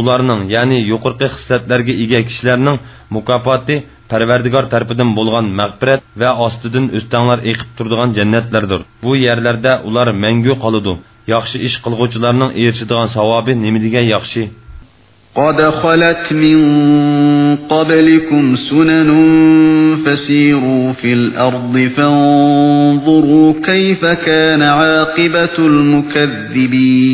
ularning ya'ni yuqorqi xislatlarga ega kishilarning mukofoti parvardigor tarafidan bo'lgan mag'firat va ostidan o'stanglar eqib turadigan jannatlardir bu yerlarda ular mangu qoladi yaxshi ish qilg'uvchilarning erishadigan savobi nima degan yaxshi قد خلت من قبلكم سنن فسيروا في الأرض فانظروا كيف كان عاقبة المكذبين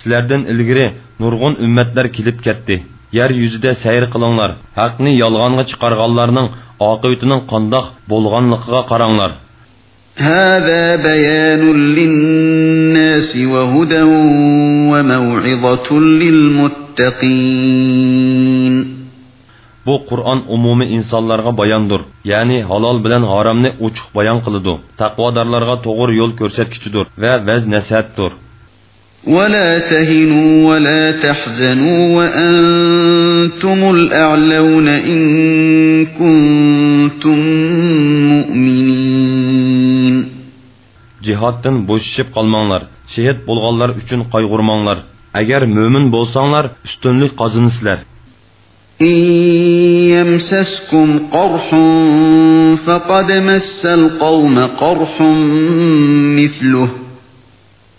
sizlardan ilgari nurg'un ummatlar kelib ketdi yer yuzida sayr qilinglar haqni yolg'onga chiqarganlarning oqibatining qandoq bo'lganligiga qaranglar هذا بيان للناس وهدى وموعظة للمتقين bu qur'on umumiy insonlarga bayondir ya'ni halol bilan haromni ochiq bayon qiladi taqvodorlarga to'g'ri yo'l ko'rsatkichidir va vaz nasihatdir ولا تهنوا ولا تحزنوا وأنتم الأعلون إن كنتم مؤمنين. جهاتتن بوششيب قالمانلار شهيد بولغانلار üçün قايغورمانلار. أگر مؤمن بولسانلار üstünlük قازınısılar إن يمسسكم قرح فقد مس القوم قرح مثله.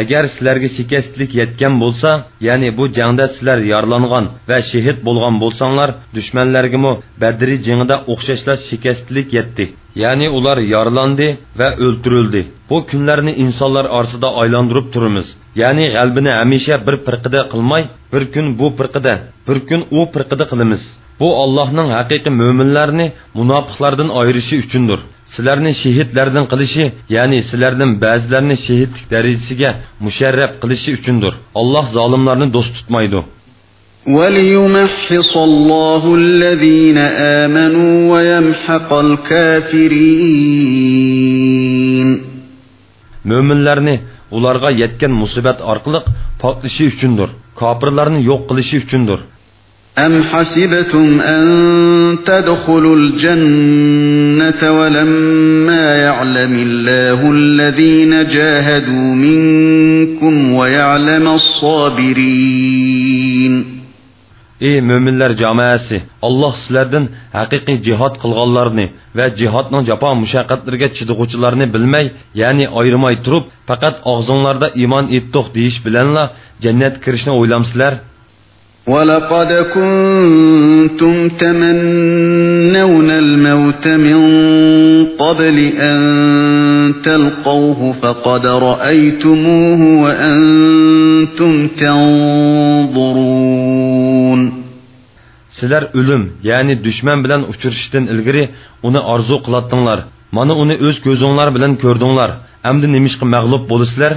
agar sizlarga shikastlik yetgan bo'lsa ya'ni bu jangda sizlar yorlangan va shehid bo'lgan bo'lsanglar dushmanlargami badriy jangida o'xshashlar shikastlik yetdi. Ya'ni ular yorlandi va o'ltirildi bu kunlarni insonlar orasida aylantirib turimiz ya'ni g'albini hamisha bir pirqida qilmay bir kun bu pirqida bir kun u pirqida qilamiz bu allohning haqiqiy mo'minlarni munofiqlardan ayirishi uchundir sizlarni shehidlardan qilishi ya'ni sizlardan ba'zilarni shehidlik darajasiga musharraf qilishi uchundir alloh zolimlarni do'st tutmaydi وليمحص الله الذين آمنوا ويمحق الكافرين mo'minlarni ularga yetgan musibat orqali poklashi uchundir kofirlarni yo'q qilishi uchundir أم حسبتم أن تدخلوا الجنة ولما يعلم الله الذين جاهدوا منكم ويعلم الصابرين ey mo'minlar jamoasi alloh sizlardan haqiqiy jihod qilganlarni va jihodning jafo mushaqqatlariga chidag'uvchilarni bilmay ya'ni ayrimay turib faqat og'zinglarda iymon etdiq deyish bilanla jannat kirishni o'ylamsizlar ولقد كنتم تمنون الموت من قبل أن تلقوه فقد رأيتموه وأنتم تنظرون Sizler ölüm, yani düşman bilen uçuruştan ilgiri onu arzu kılattınlar. Mana onu öz gözünler bilen gördünler. Emdi nemişki mağlup bolusizler?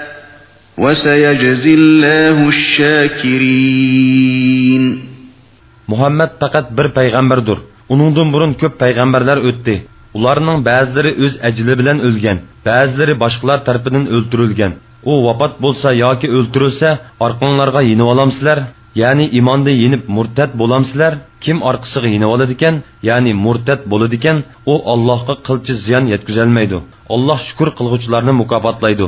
Muhammed fakat bir peygamberdir. Onundan burun köp peygamberler öttü. Ularning ba'zilari o'z ajli bilan o'lgan, ba'zilari boshqalar tarafidan o'ldirilgan. U vafot bo'lsa yoki o'ldirilsa, orqanglarga yenib olamsizlar, ya'ni iymonda yenib murtad bo'lamsizlar. Kim orqasiga yenib oladi ekan, ya'ni murtad bo'ladi ekan, u Allohga qilchi ziyon yetkazolmaydi. Alloh shukr qilguvchilarni mukofotlaydi.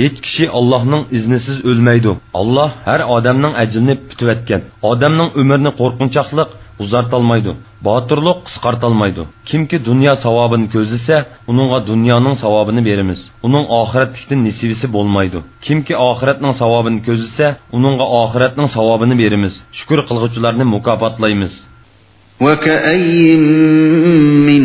hech kishi Allohning iznisiz o'lmaydi. Alloh har odamning ajrini putvatgan. Odamning umrini qo'rqinchoqlik uzartolmaydi. Botirlik qisqartolmaydi. Kimki dunyo savobini ko'zlasa, uningga dunyoning savobini beramiz. Uning oxiratlikdan nisibisi bo'lmaydi. Kimki oxiratning savobini ko'zlasa, uningga oxiratning savobini beramiz. Shukr qilguvchilarni mukofotlaymiz. وكأين من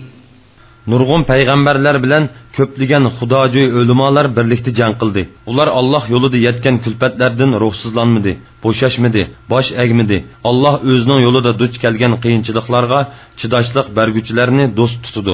nurg'un payg'ambarlar bilan ko'pligan xudojo'y ulamolar birlikda jang qildi. Ular alloh yo'lida yetgan kulfatlardan ruhsizlanmadi bo'shashmadi bosh egmidi alloh o'zining yo'lida duch kelgan qiyinchiliklarga chidashliq berguchilarni do'st tutdi.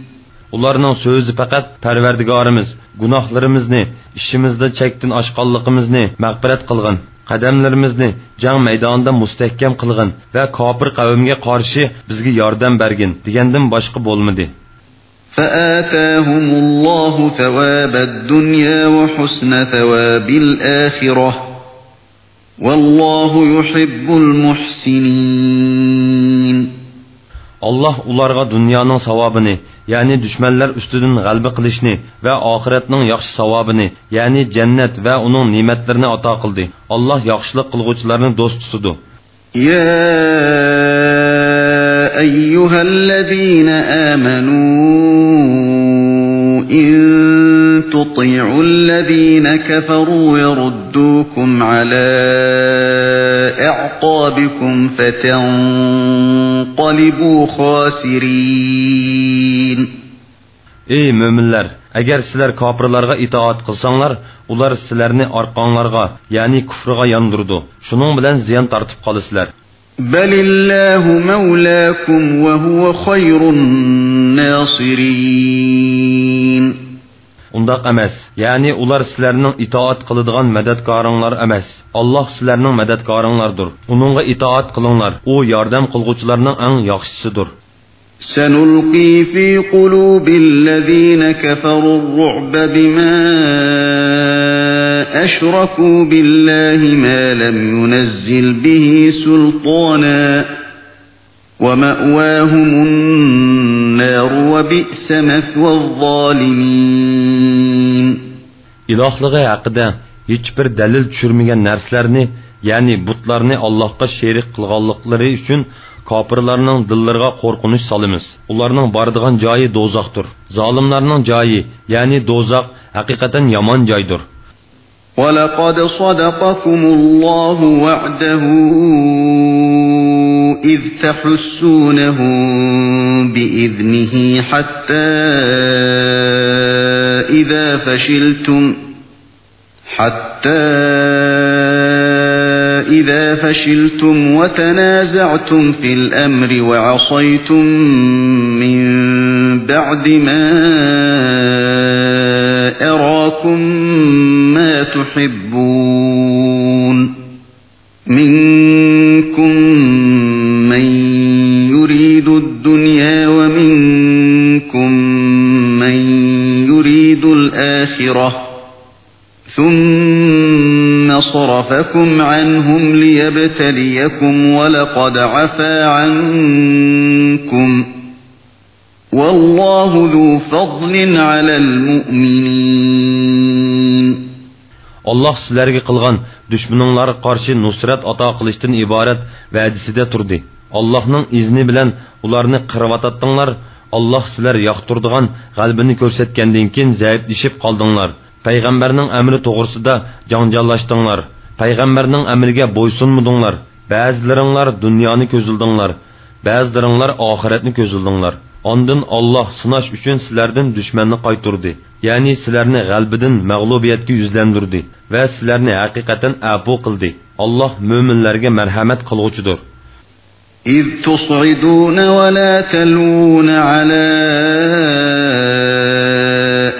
Ularning so'zi faqat Parvardigorimiz gunohlarimizni, ishimizda chekdan oshqonligimizni mag'firat qilgin. qadamlarimizni jang maydonida mustahkam qilg'in va kofir qavmga qarshi bizga yordam bergin degandan boshqa bo'lmadi فآتاهم الله ثواب الدنيا وحسن ثواب الآخرة والله يحب المحسنين Allah ularga dünyanın savabını, yani düşmanlar üstüdün g'albi qilishni va oxiratning yaxshi savobini, ya'ni jannat va uning ne'matlarini ato qildi. Alloh yaxshilik qilguvchilarni do'st tutudi. Ya ayyuhallazina amanu in تطيعوا الذين كفروا يردوكم على أعقابكم فتنقلبوا خاسرين Ey müminler! Agar sizlar kofirlarga itoat qilsanglar, ular sizlarni orqanglarga, ya'ni kufriga yondirdi. Shuning bilan ziyon tortib qolasizlar. Balillahu mawlakum va huwa khayrun nasirin. Undoq emas ya'ni ular sizlarning itoat qiladigan madadkoringlar emas alloh sizlarning madadkoringlardir uningga itoat qilinglar u yordam qilg'uvchilarning eng yaxshisidir سنلقي في قلوب الذين كفروا الرعب بما أشركوا بالله ما لم ينزل به سلطانا ومأواهم النار وبئس مثوى الظالمين ilohligi haqida hech bir dalil tushirmagan narsalarni ya'ni butlarni allohga sherik qilganliklari uchun kofirlarning dillariga qo'rqinish solamiz ularning boradigan joyi do'zaxdir zolimlarning joyi ya'ni do'zax haqiqatan yomon joydir ولقد صدقكم الله وعده إذ تحسونهم بإذنه حتى إذا فشلتم حتى إذا فشلتم وتنازعتم في الأمر وعصيتم من بعد ما أراكم ما تحبون. منكم صرفكم عنهم ليبتليكم ولقد عفا عنكم والله ذو فضل على المؤمنين alloh sizlarga qilgan dushmaninglarga qarshi nusrat ato qilishdan iborat va'disida turdi allohning izni bilan ularni qirvatotdinglar alloh sizlar yoqtirdigan g'albini ko'rsatgandan keyin zaiflashib qoldinglar payg'ambarning amri to'g'risida janjallashdinglar payg'ambarning amriga bo'ysunmudinglar ba'zilaringlar dunyoni ko'zildinglar ba'zilaringlar oxiratni ko'zildinglar Ondan Alloh sinash uchun sizlardan dushmanni qayturdi. Ya'ni sizlarni g'albidan mag'lubiyatga yuzlandirdi va sizlarni haqiqatan afu qildi. Alloh mo'minlarga marhamat qilg'uchidir. إذ تصعدون ولا تلوون على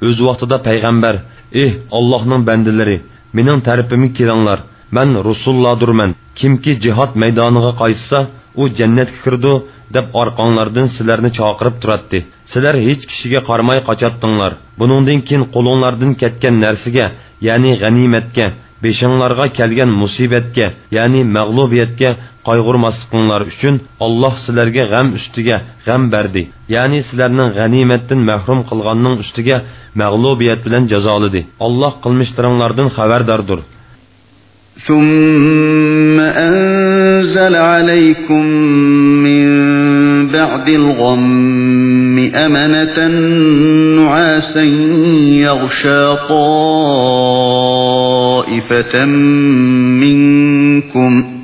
Öz vaxtında Peyğəmbər, "Eh, Allahın bəndiləri, mənim tərəfimə gələnlər, mən Rasullahdurmən. Kimki cihad meydanına qayıtsa, o cənnətə kirdi" deb orqanlardan sizlarni chaqirib turatdi. Sizlar hech kishiga qaramay qochatdinglar. Buningdan keyin qo'linglardan ketgan narsaga, ya'ni g'animatga, beshinglarga kelgan musibatga, ya'ni mag'lubiyatga qayg'urmasliklaringlar uchun Alloh sizlarga g'am ustiga g'am berdi. Ya'ni sizlarning g'animatdan mahrum qilganning ustiga mag'lubiyat bilan jazoladi. Alloh qilmishlaringlardan xabardordir. ثم أنزل عليكم من بعد الغم أمنة نعاسا يغشى طائفة منكم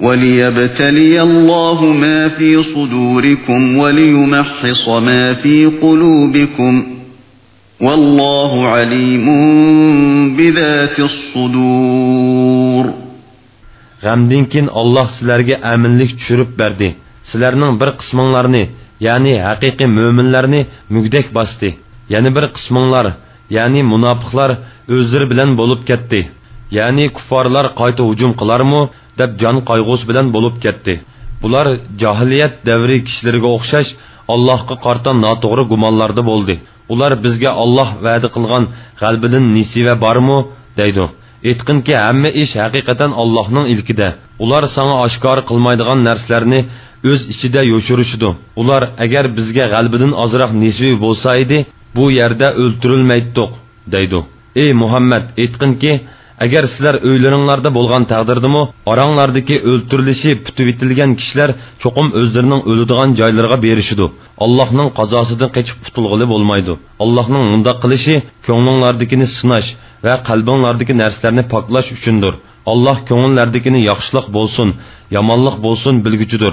وليبتلي الله ما في صدوركم وليمحص ما في قلوبكم والله عليم بذات الصدور keyin Alloh sizlarga aminlik tushirib berdi. Sizlarning bir qisminglarni, ya'ni haqiqiy mo'minlarni mugdak bosdi. Yana bir qisminglar, ya'ni munofiqlar o'zlari bilan bo'lib ketdi. Ya'ni kuffarlar qayta hujum qilarmi deb jon qayg'usi bilan bo'lib ketdi. Bular jahiliyat davri kishilariga o'xshash Allohga qarta noto'g'ri gumonlarda bo'ldi. Ular bizga Alloh va'da qilgan g'albidan nisiva bormi deydi. Aytqinki, hamma ish haqiqatan Allohning ilkida. Ular sana oshkor qilmaydigan narsalarni o'z ichida yo'shirishidi. Ular agar bizga g'albidan ozroq nisiva bo'lsa edi, bu yerda o'ltirilmaydiq, deydi. Ey Muhammad, aytqinki, agar sizlar uylaringlarda bo'lgan taqdirdimi oranglardagi o'ltirilishi putib etilgan kishilar cho'qim o'zlarining o'ladigan joylariga berishidi allohning qazosidan qechib qutulg'ili bo'lmaydi allohning mundoq qilishi ko'nglinglardagini sinash va qalbinglardagi narsalarni poklash uchundir alloh ko'ngillardagini yaxshilik bo'lsin yomonlik bo'lsin bilguchidir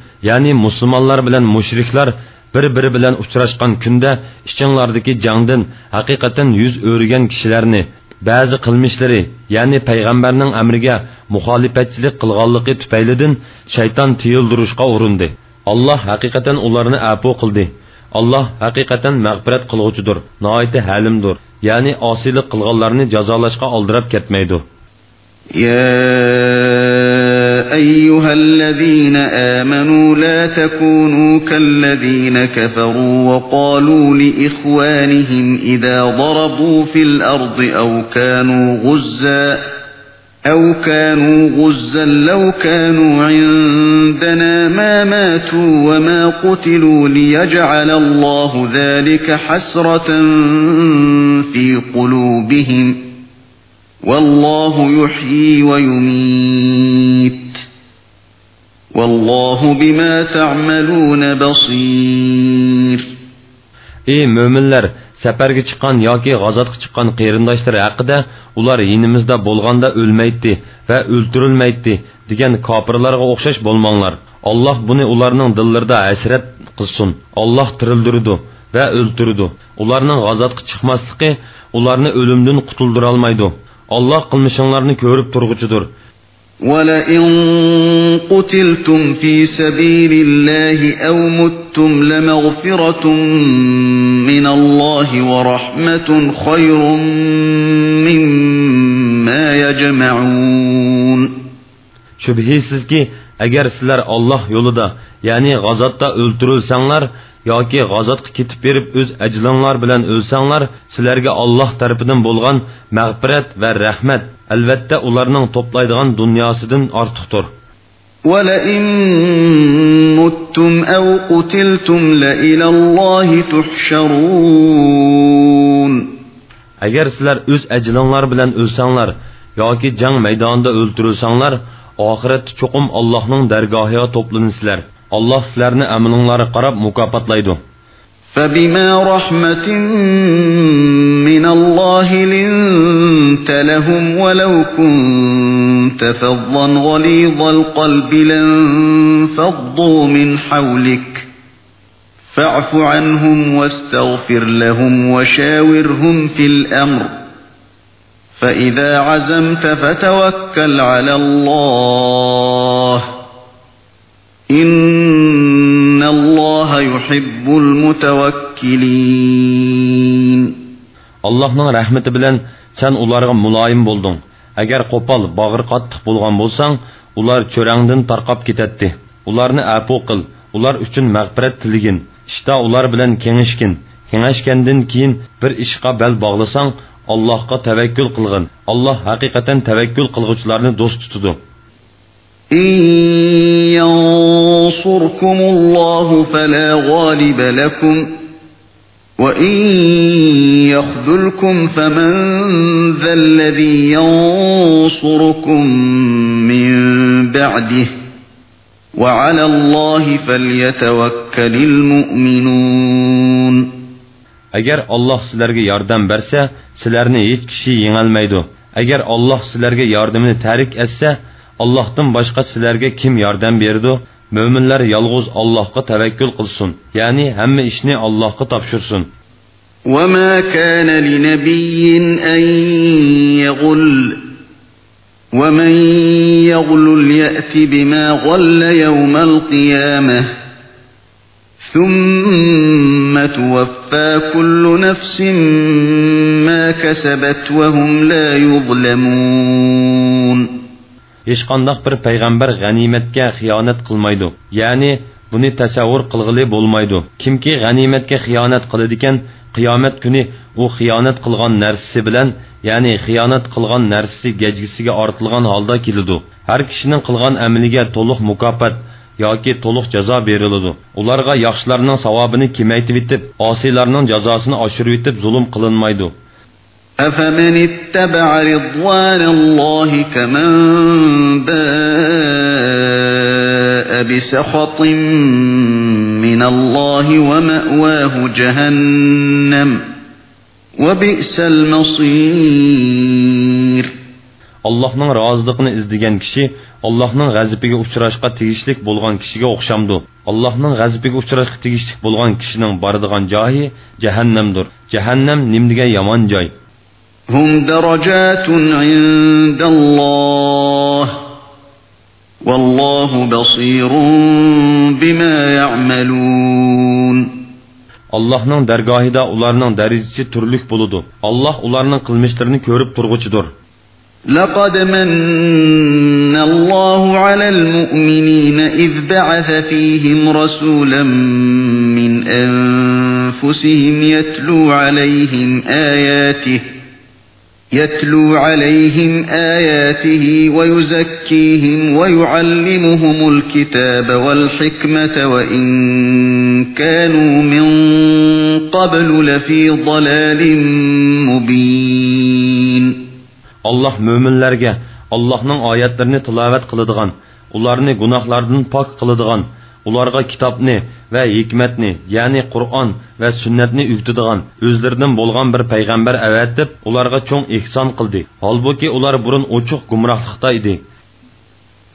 ya'ni musulmonlar bilan mushriklar bir biri bilan uchrashgan kunda ichinglardagi jangdan haqiqatan yuz o'rgan kishilarni ba'zi qilmishlari ya'ni payg'ambarning amriga muxolifatchilik qilganligi tufaylidan shayton tiyildirishga urindi alloh haqiqatan ularni afu qildi alloh haqiqatan mag'firat qilg'uchidir noiti halimdir ya'ni osiylik qilganlarni jazolashga oldirab ketmaydi أيها الذين آمنوا لا تكونوا كالذين كفروا وقالوا لإخوانهم إذا ضربوا في الأرض أو كانوا غزا أو كانوا غزا لو كانوا عندنا ما ماتوا وما قتلوا ليجعل الله ذلك حسرة في قلوبهم والله يحيي ويميت والله بما تعملون بصير ey mo'minlar safarga chiqqan yoki g'azotga chiqqan qarindoshlar haqida ular yinimizda bo'lganda o'lmaydi va o'ltirilmaydi degan kofirlarga o'xshash bo'lmanglar alloh buni ularning dillarida hasrat qilsin olloh tirildirdi va o'ltirdi ularning g'azotga chiqmasligi ularni o'limdan qutuldirolmaydi olloh qilmishinglarni ko'rib turg'uchidir ولئن قتلتم في سبيل الله أو متم لمغفرة من الله ورحمة خير مما يجمعون Şübhisizki, agar sizlar Alloh yo'lida, ya'ni g'azotda o'ltirilsanglar, yoki g'azotga ketib berib o'z ajlinglar bilan o'lsanglar sizlarga olloh tarafidan bo'lgan mag'firat va rahmat albatta ularning to'playdigan dunyosidan ortiqdir ولئن متم أو قتلتم لإلى الله تحشرون Agar sizlar o'z ajlinglar bilan o'lsanglar yoki jang maydonida o'ltirilsanglar, oxiratda cho'qim Allohning dargohiga to'plansizlar. Alloh sizlarni amalinglarga qarab mukofotlaydi. فبما رحمة من الله لنت لهم ولو كنت فظا غليظ القلب لانفضوا من حولك فاعف عنهم واستغفر لهم وشاورهم في الأمر فإذا عزمت فتوكل على الله İnna Allah yuhibbul mutawakkilin. Allah'ın rahmeti bilen sen ularga mulayim boldun. Eğer qopal, bağır qattiq bolgan bolsang, ular çörangdan tarqap ketetdi. Ularni apu qil, ular uchun mag'firat tiligin. Ishta ular bilan kengishgin. Kengashgandan keyin bir ishqa bel bog'lasang, Allohga tavakkul qilgin. Alloh haqiqatan tavakkul qilguvchilarni do'st tutadi. إن ينصركم الله فلا غالب لكم وَإِن يَخْذُلْكُمْ فَمَن ذَا الَّذِي يَنصُرُكُم مِّن بَعْدِهِ وَعَلَى اللَّهِ فَلْيَتَوَكَّلِ الْمُؤْمِنُونَ agar olloh sizlarga yordam bersa sizlarni hech kishi yengolmaydi agar olloh sizlarga yordamini tarik etsa ollohdan boshqa sizlarga kim yordam berdi mo'minlar yolg'iz ollohga tavakkul qilsin ya'ni hamma ishni ollohga topshirsin وما كان لنبي أن يغل ومن يغل يأت بما غل يوم القيامة ثم توفى كل نفس ما كسبت وهم لا يظلمون hech qandoq bir payg'ambar g'animatga xiyonat qilmaydi ya'ni buni tasavvur qilg'ili bo'lmaydi kimki g'animatga xiyonat qiladigan qiyomat kuni u xiyonat qilgan narsasi bilan ya'ni xiyonat qilgan narsasi gajgisiga ortilgan holda keladi har kishining qilgan amaliga to'liq mukofot yoki to'liq jazo beriladi ularga yaxshilarning savobini kemaytib etib osiylarning jazosini oshirib etib zulm qilinmaydi أفمن اتبع رضوان الله كمن باء بسخط من الله ومأواه جهنم وبئس المصير Allohning roziligini izlagan kishi Allohning g'azabiga uchrashga tegishlik bo'lgan kishiga o'xshamdi. Allohning g'azabiga uchrashga tegishlik bo'lgan kishining boradigan joyi jahannamdir. Jahannam nimdiga yomon joy. هم درجات عند الله والله بصير بما يعملون Allah'ın dergahida onların derecesi türlük buludu. Allah onların kılmışlarını görüp durguçudur. لقد من الله على المؤمنين إذ بعث فيهم رسولا من أنفسهم يتلو عليهم آياته يتلو عليهم آياته ويزكيهم ويعلمهم الكتاب والحكمة وإن كانوا من قبل لفي ضلال مبين Allah möminlərə Allah'ın ayətlərini tilavət qılıdığan, onları günahlardan pak qılıdığan ularga kitobni va hikmatni ya'ni qur'on va sunnatni o'gitadigan o'zlaridan bo'lgan bir payg'ambar avatib ularga cho'ng ehson qildi holbuki ular burun ochiq gumrohlikda edi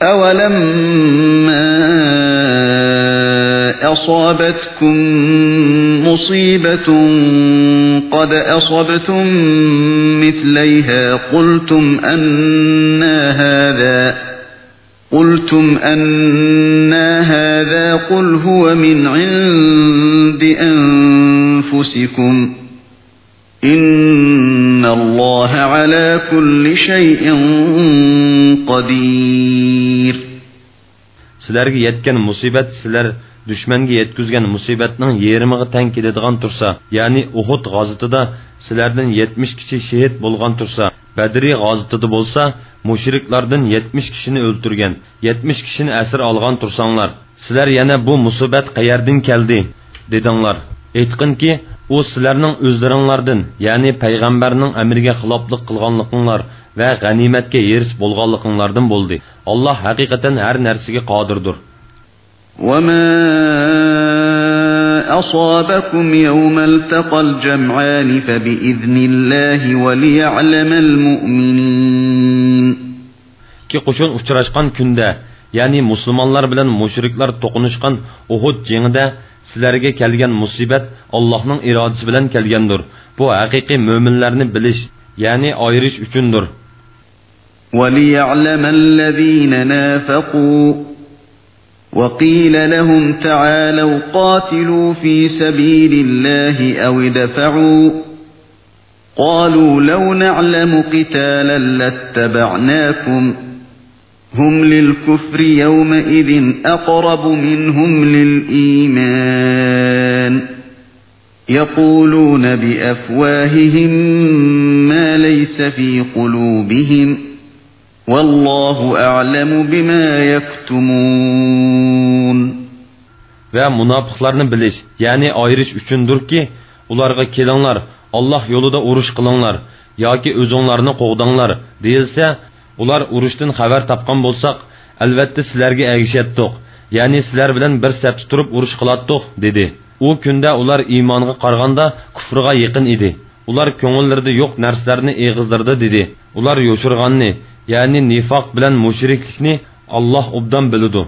أولما أصابتكم مصيبة قد أصبتم مثليها قلتم أنا هذا قلتم أنا هذا قل هو من عند أنفسكم إن الله على كل شيء قدير. Sizlarga yetgan musibat sizlar dushmanga yetkazgan musibatning yerimiga tang keladigan tursa ya'ni uhud g'ozitida sizlardan yetmish kishi shehid bo'lgan tursa badriy g'ozitida bo'lsa mushriklardan yetmish kishini o'ltirgan yetmish kishini asir olgan tursanglar sizlar yana bu musibat qayerdan keldi dedinglar aytqinki u sizlarning o'zlaringlardan ya'ni payg'ambarning amriga xiloflik qilganliginglar va g'animatga erish bo'lganliginglardan bo'ldi. Alloh haqiqatan har narsaga qodirdir وما أصابكم يوم التقى الجمعان فبإذن الله وليعلم المؤمنين ki qo'shin uchrashgan kunda ya'ni musulmonlar bilan mushriklar to'qinishgan uhud jengida sizlarga kelgan musibat allohning irodasi bilan kelgandir bu haqiqiy mo'minlarni bilish ya'ni ayirish uchundir وليعلم الذين نافقوا وقيل لهم تعالوا قاتلوا في سبيل الله أو ادفعوا قالوا لو نعلم قتالا لاتبعناكم. هم للكفر يومئذ أقرب منهم للإيمان. يقولون بأفواههم ما ليس في قلوبهم. والله أعلم بما يكتمون va munofiqlarni bilish ya'ni ayirish uchundirki ularga kelinglar alloh yo'lida urush qilinglar yoki o'zinglarni qo'g'danglar deyilsa ular urushdan xabar topgan bo'lsak albatta sizlarga agishatdiq ya'ni sizlar bilan bir sapda turib urush qilatdiq dedi u kunda ular iymonga qaraganda kufrga yaqin edi ular ko'ngillarida yo'q narsalarni eg'izdirdi dedi ular yo'shirganni ya'ni nifoq bilan mushriklikni olloh obdan biladi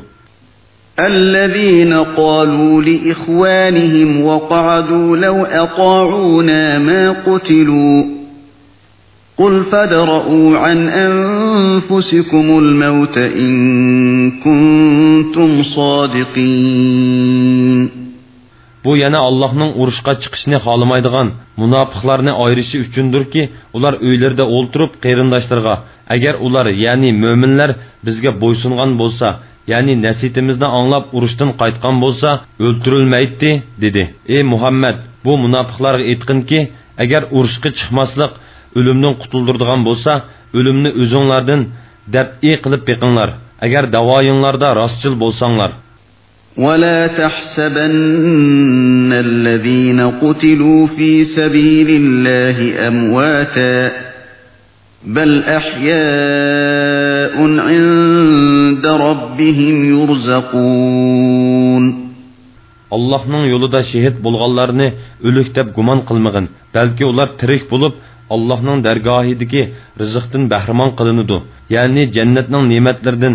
الذين قالوا لإخوانهم وقعدوا لو أطاعونا ما قتلوا قل فادرءوا عن أنفسكم الموت إن كنتم صادقين. Bu yana Allohning urushga chiqishni xohlamaydigan munofiqlarni ayirishi uchundirki, ular uylarida o'ltirib qarindoshlarga, agar ular, ya'ni mo'minlar bizga bo'ysungan bo'lsa, ya'ni nasitimizni anglab urushdan qaytgan bo'lsa o'ltirilmaydi dedi. Ey muhammad bu munofiqlarga aytqinki agar urushga chiqmaslik o'limdan qutuldirdigan bo'lsa o'limni o'zinglardan dabiy qilib beqinglar. Agar davoyinglarda rostchil bo'lsanglar. ولا تحسبن الذين قتلوا في سبيل الله أمواتا بل أحياء عند ربهم يرزقون Allah'ın yolunda şehit bulğanlarını ölük deb guman qılmağın, bəlkə onlar tirik bulub Allah'ın dərgahidəki rızıqdan bəhrəman qılınıdı. Yəni cənnətin nemətlərindən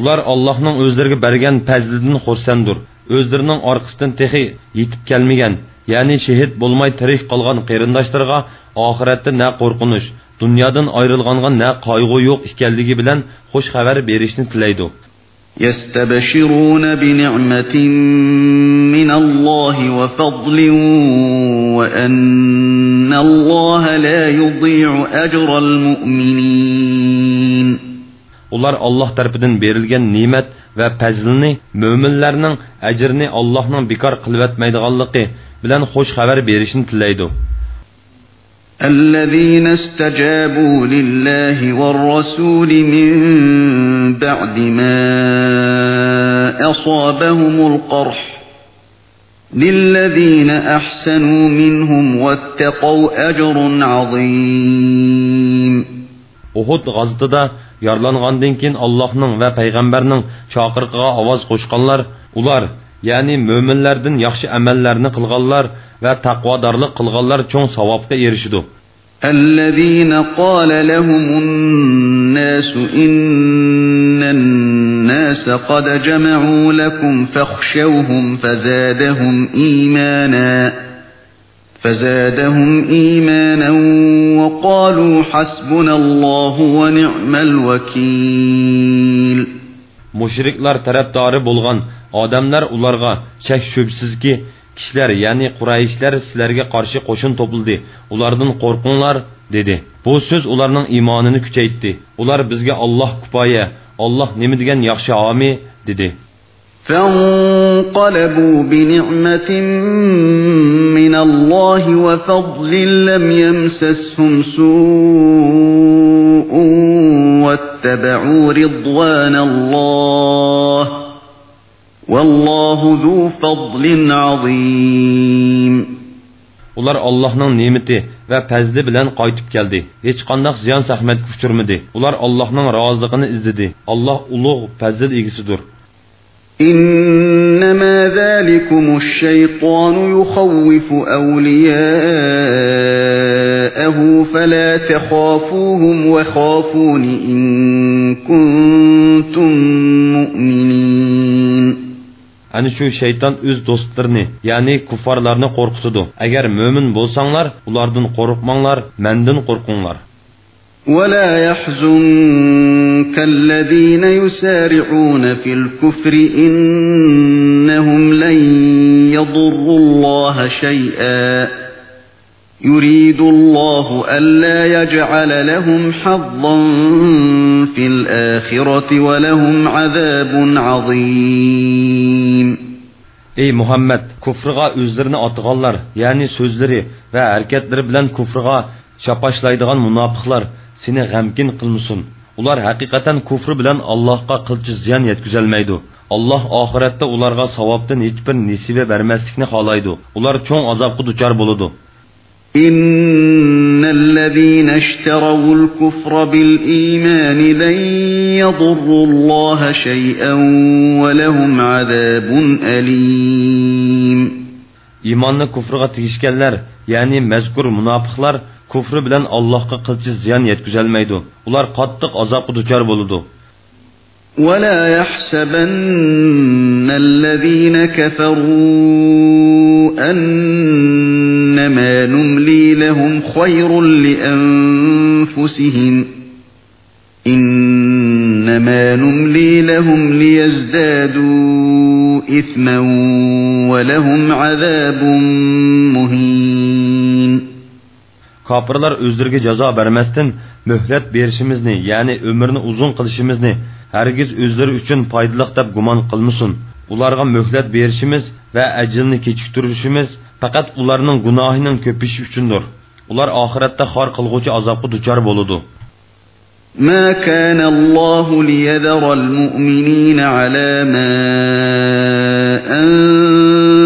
ular allohning o'zlariga bergan fazlidan xursanddir o'zlarining orqasidan texi yetib kelmagan ya'ni shahid bo'lmay tirik qolgan qarindoshlarga oxiratda na qo'rqinish dunyodan ayrilganға na qayg'u yo'q ekanligi bilan xush xabar berishni tilaydi يستبشرون بنعمة من الله وفضل وأن الله لا يضيع أجر المؤمنين Ular Allah tarafidan berilgan ne'mat va fazlni mo'minlarning ajrini Allohning bekor qilib etmaydiganligi bilan xush xabar berishni tilaydi. الذين استجابوا لله والرسول من بعد ما أصابهم القرح للذين أحسنوا منهم واتقوا أجر عظيم Uhud g'azotida yorlangandan keyin Allohning va payg'ambarning chaqiriqiga ovoz qo'shganlar ular ya'ni mo'minlardan yaxshi amallarni qilganlar va taqvodorlik qilganlar cho'ng savobga erishidi الذين قال لهم الناس إن الناس قد جمعوا لكم فاخشوهم فزادهم إيمانا فزادهم إيمانا وقالوا حسبنا الله ونعم الوكيل mushriklar tarafdori bo'lgan odamlar ularga shak shubsizki kishilar ya'ni qurayishlar sizlarga qarshi qo'shin to'pildi ulardan qo'rqinglar dedi bu so'z ularning iymonini kuchaytdi ular bizga olloh kupoya olloh nima degan yaxshi homi dedi فانقلبوا بنعمة من الله وفضل لم يمسسهم سوء واتبعوا رضوان الله والله ذو فضل عظيم ular Allohning ne'mati va fazli bilan qaytib keldi hech qanday ziyon zahmatga uchirmadi ular Allohning roziligini izladi Alloh ulug' fazl egisidir إنما ذلكم الشيطان يخوف أولياءه فلا تخافوهم وخافون إن كنتم مؤمنين Ani shu shayton o'z do'stlarini, ya'ni kuffarlarni qo'rqitadi. Agar mo'min bo'lsanglar, ulardan qo'rqmanglar, mendan qo'rqinglar. ولا يحزنك الذين يسارعون في الكفر إنهم لن يضروا الله شيئا يريد الله ألا يجعل لهم حظا في الآخرة ولهم عذاب عظيم ey muhammad kufriga o'zlarini otganlar ya'ni so'zlari va harakatlari bilan kufriga chapashlaydigan munofiqlar seni g'amkin qilmasin ular haqiqatan kufri bilan allohga qilchi ziyon yetkazolmaydi alloh oxiratda ularga savobdan hech bir nesiba bermaslikni xohlaydi ular cho'ng azobga duchor bo'ladi إن الذين اشتروا الكفر بالإيمان لن يضروا الله شيئا ولهم عذاب أليم iymonni kufriga tegishganlar ya'ni mazkur munofiqlar kufri bilan allohga qilchi ziyon yetkazolmaydi. Ular qattiq azobga duchor bo'ladi. ولا يحسبن الذين كفروا أنما نملي لهم خير لأنفسهم. إنما نملي لهم ليزدادوا إثما ولهم عذاب مهين. Kafirlar özleriga jazo bermasdan muhlat berishimizni, ya'ni umrni uzun qilishimizni hargiz o'zlari uchun foydaliq deb gumon qilmasin. Ularga muhlat berishimiz va ajilni kechiktirishimiz faqat ularning gunohining ko'pishi uchundir. Ular oxiratda xor qilg'uvchi azobga duchor bo'ladi. ما كان الله ليذر المؤمنين على ما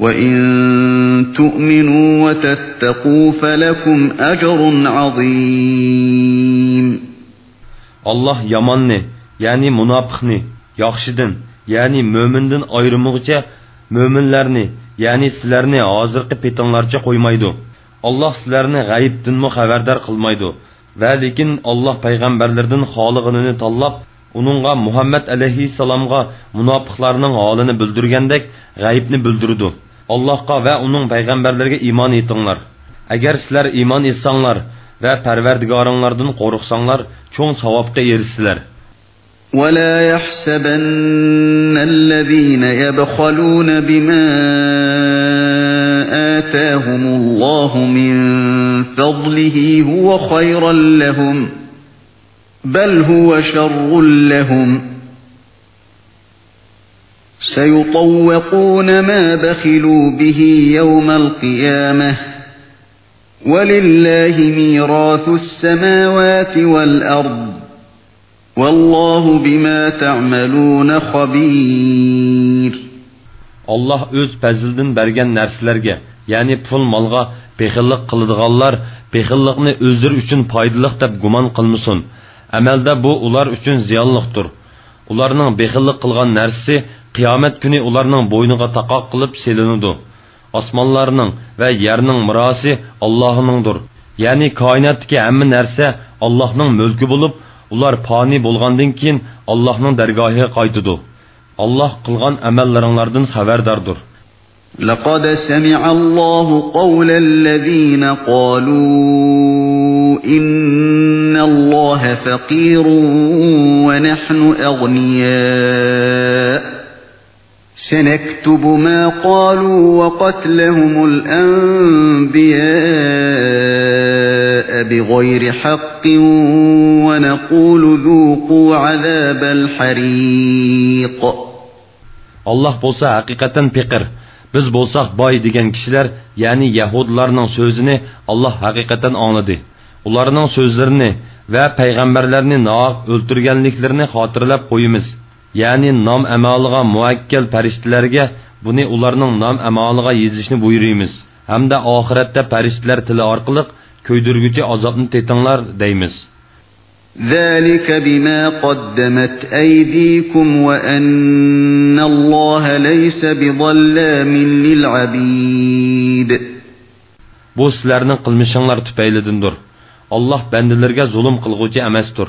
وإن تؤمنوا وتتقوا فلكم أجر عظيم Allah yamanni, ya'ni munofiqni, yaxshidan, ya'ni mo'mindan ayrimig'icha mo'minlarni, ya'ni sizlarni hozirgi petinglarcha qo'ymaydi. Allah sizlarni g'ayibdinmi xabardor qilmaydi. Va lekin Alloh payg'ambarlardan xolig'ini tanlab, uningga Muhammad alayhissalomga munofiqlarning holini bildirgandek g'ayibni bildirdi. Allohga va uning payg'ambarlariga iymon etinglar. Agar sizlar iymon etsanglar va Parvardigoringlardan qo'rqsanglar, cho'ng savobga erishsizlar. ولا يحسبن الذين يبخلون بما آتاهم الله من فضله هو خيرا لهم بل هو شر لهم سيطوقون ما بخلوا به يوم القيامة ولله ميراث السماوات والأرض والله بما تعملون خبير Allah öz fəzlindən bərgən nərslərə, yəni pul malğa bexillik qılıdığanlar bexillikni özləri üçün faydalıq deyə guman qılmasın. Əməldə bu ular üçün ziyanlıqdır. Ularning bexillik qilgan narsasi qiyomat kuni ularning bo'yniga taqoq qilib selinadi. Osmonlarning va yerning mirosi Allohningdir. Ya'ni koinotdagi hamma narsa Allohning mulki bo'lib, ular fani bo'lgandan keyin Allohning dargohiga qaytadi. Allah qilgan amallaringlardan xabardordir. لقد سمع الله قول الذين قالوا إن الله فقير ونحن أغنياء سنكتب ما قالوا وقتلهم الأنبياء بغير حق ونقول ذوقوا عذاب الحريق Allah bo'lsa haqiqatan fiqir, biz bo'lsak boy degan kishilar, ya'ni yahudlarning so'zini Allah haqiqatan angladi. Ularning so'zlarini va payg'ambarlarni noq o'ltirganliklarini xotirlab qo'yimiz. Ya'ni nom amaliga muakkal farishtalarga buni ularning nom amaliga yezishni buyurimiz. Hamda oxiratda farishtalar tili orqali ko'ydirguchi azobni tetinglar deymiz. ذلك بما قدمت أيديكم وأن الله ليس بظلام للعبيد Bu sizlarning qilmishinglar tufaylidandir. Alloh bandalarga zulm qilguvchi emasdir.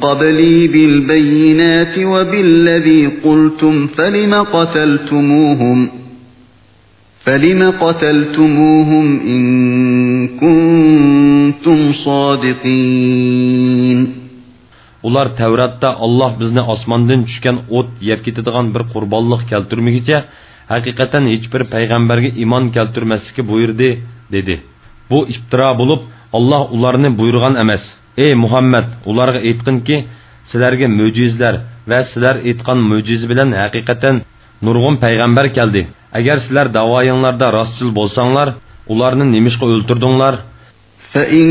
قبلي بالبينات وبالذي قلتم فلم قتلتموهم فلم قتلتموهم إن كنتم صادقين Ular Tevrat'ta Allah bizni osmondan tushgan o't yeb ketadigan bir qurbonlik keltirmagicha haqiqatan hech bir payg'ambarga iymon keltirmaslikka buyurdi dedi. Bu iftiro bo'lib, Alloh ularni buyurgan emas. Ey muhammad ularga aytqinki sizlarga mo'jizlar va sizlar aytgan mo'jiza bilan haqiqatan nurg'un payg'ambar keldi agar sizlar davoyinglarda rostchil bo'lsanglar ularni nemishqa o'ltirdinglar فإن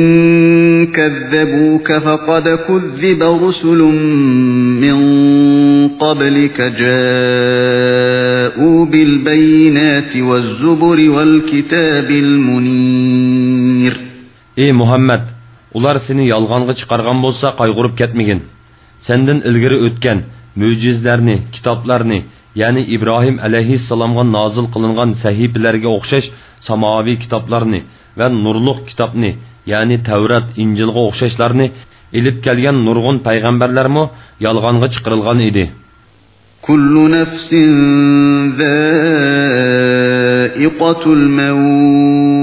كذبوك فقد كذب رسل من قبلك جاءوا بالبينات والزبر والكتاب المنير Ey Muhammed ular seni yolg'onga chiqargan bo'lsa qayg'urib ketmagin sendan ilgari o'tgan mo'jizlarni kitoblarni ya'ni ibrohim alayhissalomga nozil qilingan sahifalarga o'xshash samoviy kitoblarni va nurliq kitobni ya'ni tavrat injilga o'xshashlarni ilib kelgan nurg'un payg'ambarlarmi yolg'onga chiqarilgan edi كل نفس ذائقة الموت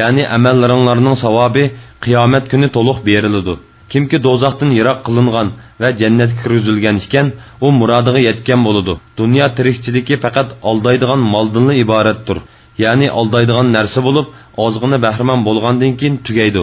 ya'ni amallaringlarning savobi qiyomat kuni to'liq beriladi kimki do'zaxdan yiroq qilingan va jannatga kirgizilgan ekan u murodiga yetgan bo'ladi dunyo tirikchiligi faqat aldaydigan moldinli iboratdir ya'ni aldaydigan narsa bo'lib ozg'ina bahramon bo'lgandan keyin tugaydi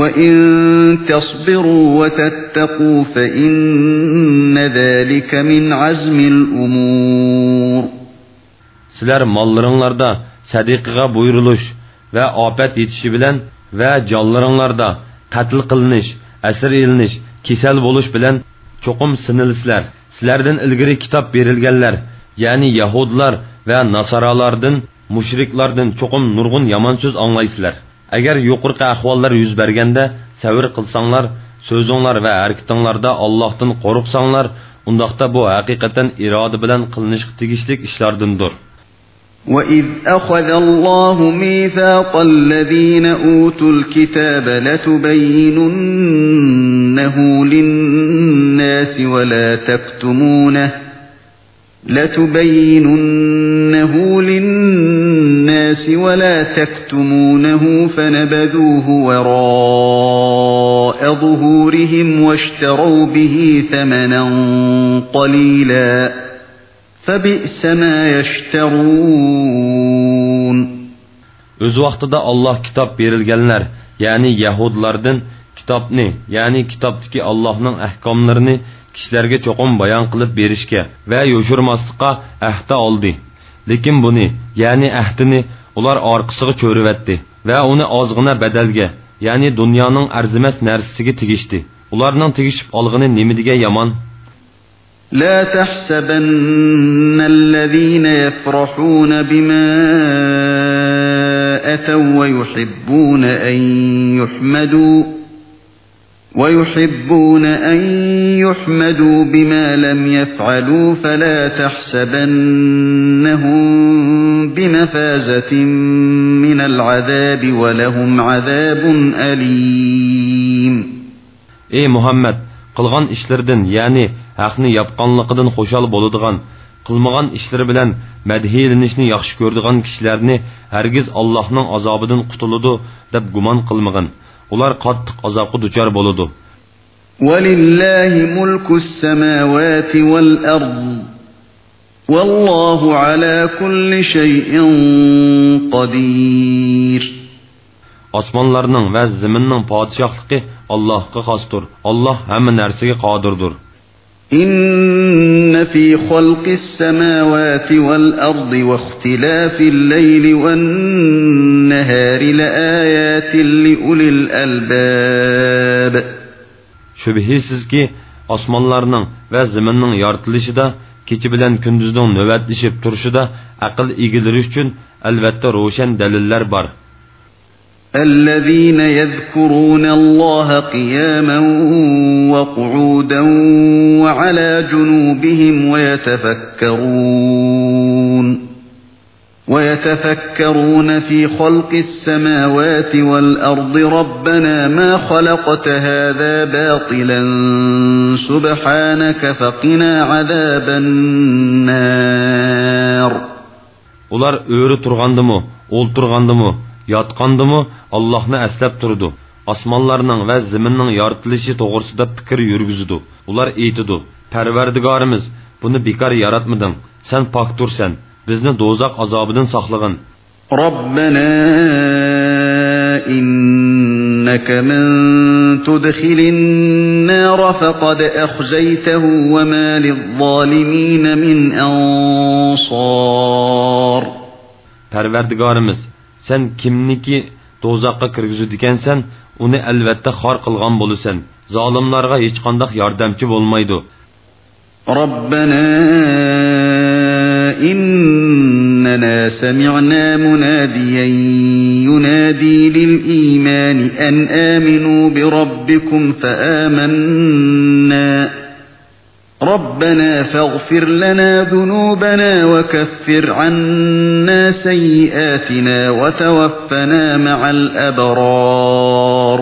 وَإِن تَصْبِرُوا وَتَتَّقُوا فَإِنَّ ذَلِكَ مِنْ عَزْمِ الْأُمُورِ Sizler mallarınlarda sadiqiga buyuruluş ve afet yetişi bilen ve canlarınlarda qatl qilinish, asir ilinish, kesal bo'lish bilan cho'qim sinilsizlar. Sizlardan ilgari kitob berilganlar, ya'ni yahudlar va nasoralardan, mushriklardan cho'qim nurg'un yomon so'z anglaysizlar. Agar yuqorqi ahvollar yuz berganda savr qilsanglar so'zinglar va harakatinglarda allohdan qo'rqsanglar undaqda bu haqiqatan iroda bilan qilinishga tegishli ishlardindir وَإِذْ أَخَذَ اللَّهُ مِيثَاقَ الَّذِينَ أُوتُوا الْكِتَابَ لَتُبَيِّنُنَّهُ لِلنَّاسِ وَلَا تَكْتُمُونَهُ لتبيننه للناس ولا تكتمونه فنبذوه وراء ظهورهم واشتروا به ثمنا قليلا فبئس ما يشترون Öz vaqtida Alloh kitob berilganlar, ya'ni yahudlardan kitobni, ya'ni kitobdagi Allohning ahkomlarini kishilarga cho'qim bayon qilib berishga va yo'shirmaslikqa ahda oldi lekin buni ya'ni ahdini ular orqasiga cho'rivatdi va uni ozg'ina badalga ya'ni dunyoning arzimas narsasiga tegishdi ularning tegishib olg'ini nimidiga yomon لا تحسبن الذين يفرحون بما أتوا ويحبون أن يحمدوا ويحبون أن يحمدوا بما لم يفعلوا فلا تحسبنهم بمفازة من العذاب ولهم عذاب أليم Ey Muhammed, qilgan ishlardan, ya'ni haqni yapqanligidan xushal bo'ladigan, qilmagan ishlari bilan madhiyalanishni yaxshi ko'radigan kishilarni hargiz Allohning azobidan qutuladi deb gumon qilmagan. Ular qattiq azobga duchor bo'ladi ولله ملك السماوات والأرض والله على كل شيء قدير osmonlarning va zaminning podshohligi allohga xosdir alloh hamma narsaga qodirdir إن في خلق السماوات والأرض واختلاف الليل والنهار لآيات لأولي الألباب. شبهيسيز كي أسمانلارنان وزمنان يارتلشي دا كيكي بلن كندوزدون نوات لشيب ترشي دا أقل إيجلرش جن ألوات روشن دلللر بار الذين يذكرون الله قياما وقعودا وعلى جنوبهم ويتفكرون ويتفكرون في خلق السماوات والأرض ربنا ما خلقت هذا باطلا سبحانك فقنا عذاب النار. Ular öğrü turgandımı, olturgandımı, yotqandimi allohni aslab turdi osmonlarning va zaminning yoritilishi to'g'risida fikr yurgizdi ular aytidi parvardigorimiz buni bekor yaratmading sen poktursan bizni do'zax azobidan saqlag'in robbana إنك من تدخل النار فقد أخزيته وما للظالمين من أنصار Parvardigorimiz sen kimniki do'zaxqa kirgizadigansan uni albatta xor qilgan bo'lasan zolimlarga hech qandoq yordamchi bo'lmaydi robbana إننا سمعنا مناديا ينادي للإيمان أن آمنوا بربكم فآمنا ربنا فاغفر لنا ذنوبنا وكفر عنا سيئاتنا وتوفنا مع الأبرار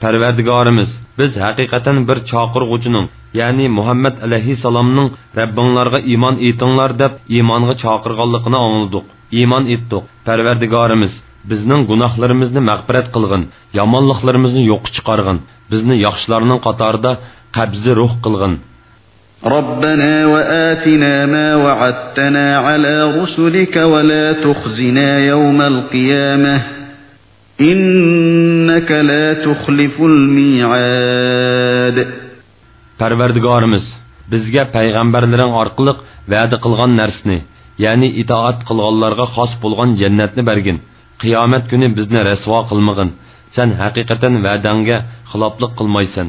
Parvardigorimiz, biz haqiqatan bir chaqirg'uchining, ya'ni Muhammad alayhisalomning Rabbinglarga iymon etinglar deb iymonga chaqirganligini angladik. Iymon etdik. Parvardigorimiz, bizning gunohlarimizni mag'firat qilgin, yomonliklarimizni yo'q chiqargin, bizni yaxshilarning qatorida qabzi ruh qilgin. ربنا وآتنا ما وعدتنا على رسلك ولا تخزنا يوم القيامة إنك لا تخلف الميعاد Parvardigorimiz bizga payg'ambarlaring orqali va'da qilgan narsani, ya'ni itoat qilganlarga xos bo'lgan jannatni bergin. Qiyomat kuni bizni rasvo qilmag'in. Sen haqiqatan va'dangga xiloflik qilmaysan.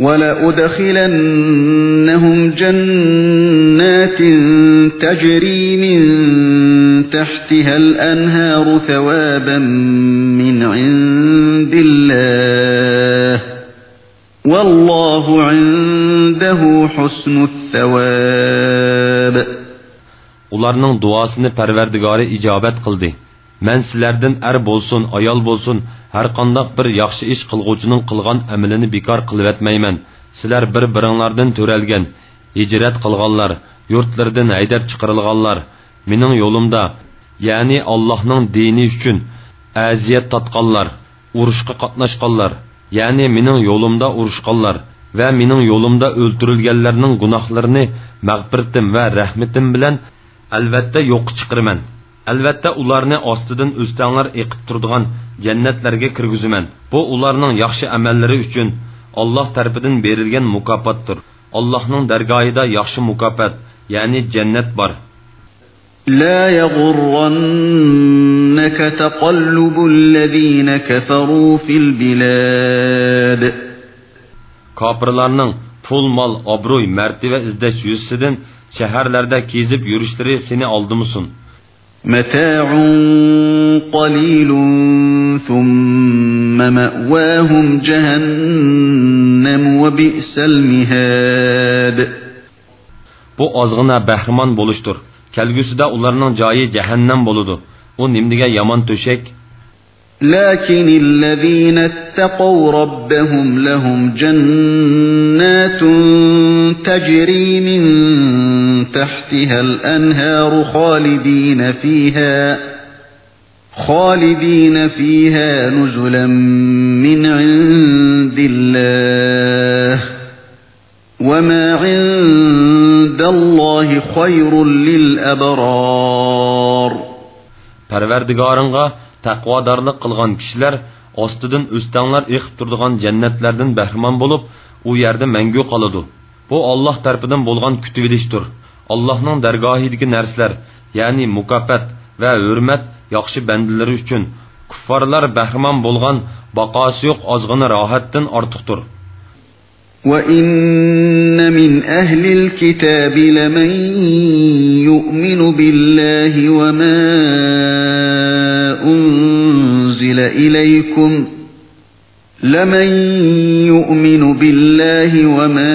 ولأدخلنهم جنات تجري من تحتها الأنهار ثوابا من عند الله والله عنده حسن الثواب. Ularning duosini parvardigori ijobat qildi man sizlardan ar bo'lsin ayol bo'lsin har qandoq bir yaxshi ish qilg'uvchining qilgan amalini bekor qilvatmayman sizlar bir biringlardan to'ralgan hijrat qilganlar yurtlaridan haydab chiqarilganlar mening yo'limda ya'ni allohning dini uchun aziyat tatqanlar urushga qatnashganlar ya'ni mening yo'limda urushganlar va mening yo'limda o'ltirilganlarning gunohlarini mag'firatim va rahmatim bilan albatta yo'q chiqiraman albatta ularni ostidan o'stanglar eqib turadigan jannatlarga kirgizaman bu ularning yaxshi amallari uchun olloh tarafidan berilgan mukofotdir allohning dargohida yaxshi mukofot ya'ni jannat bor لا يغرنك تقلب الذين كفروا في البلاد kofirlarning pul mol obro'y martaba izlash yuzasidan shaharlarda kezib yurishlari seni oldimusun متاع قليل ثم مأواهم جهنم وبئس المهاد bu ozg'ina bahrimon bo'lishdir kelgusida ularning joyi jahannam bo'ludi u nimdiga yomon to'shak لكن الذين اتقوا ربهم لهم جنات تجري من تحتها الأنهار خالدين فيها خالدين فيها نزلا من عند الله وما عند الله خير للأبرار parvardigoringga taqvodorlik qilgan kishilar ostidan o'stanglar eqib turadigan jannatlardan bahramon bo'lib u yerda mangu qoladi bu olloh tarafidan bo'lgan kutib edishdir allohning dargohidagi narsalar ya'ni mukofot va hurmat yaxshi bandalari uchun kuffarlar bahramon bo'lgan baqosi yo'q ozg'ina rohatdan ortiqdir وَإِنَّ مِنْ أَهْلِ الْكِتَابِ لَمَنْ يُؤْمِنُ بِاللَّهِ وَمَا أُنْزِلَ إِلَيْكُمْ لَمَنْ يُؤْمِنُ بِاللَّهِ وَمَا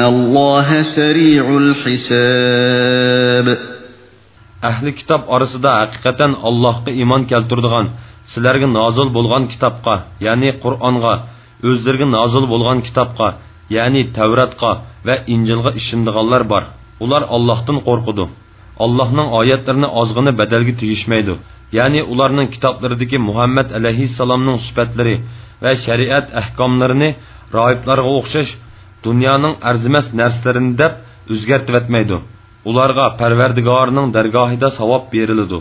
الله سريع الحساب ahli kitob orasida haqiqatan allohga iymon keltiradigan sizlarga nozil bo'lgan kitobga ya'ni qur'onga o'zlariga nozil bo'lgan kitobga ya'ni tavratga va injilga ishondiganlar bor ular ollohdan qo'rqidi allohning oyatlarini ozg'ini badalga tegishmaydi ya'ni ularning kitoblaridagi muhammad alayhissalomning sifatlari va shariat ahkomlarini roiblarga o'xshash dunyoning arzimas narsalarini deb o'zgartivatmaydi ularga parvardigorining dargohida savob beriladi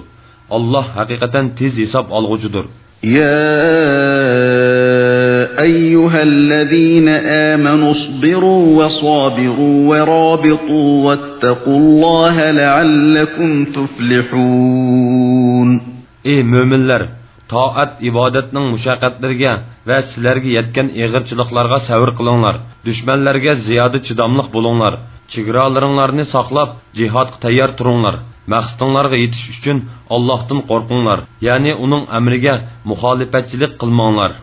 alloh haqiqatan tez hisob olg'uchidir يا أيها الذين آمنوا اصبروا وصابروا ورابطوا واتقوا الله لعلكم تفلحون ey mo'minlar toat ibodatning mushaqqatlariga va sizlarga yetgan ig'irchiliklarga savr qilinglar. Dushmanlarga ziyoda chidamliq bo'linglar. Chegaralaringlarni saqlab jihodga tayyor turinglar. Maqsadinglarga yetish uchun Allohdan qo'rqinglar. Ya'ni uning amriga muxolifatchilik qilmanglar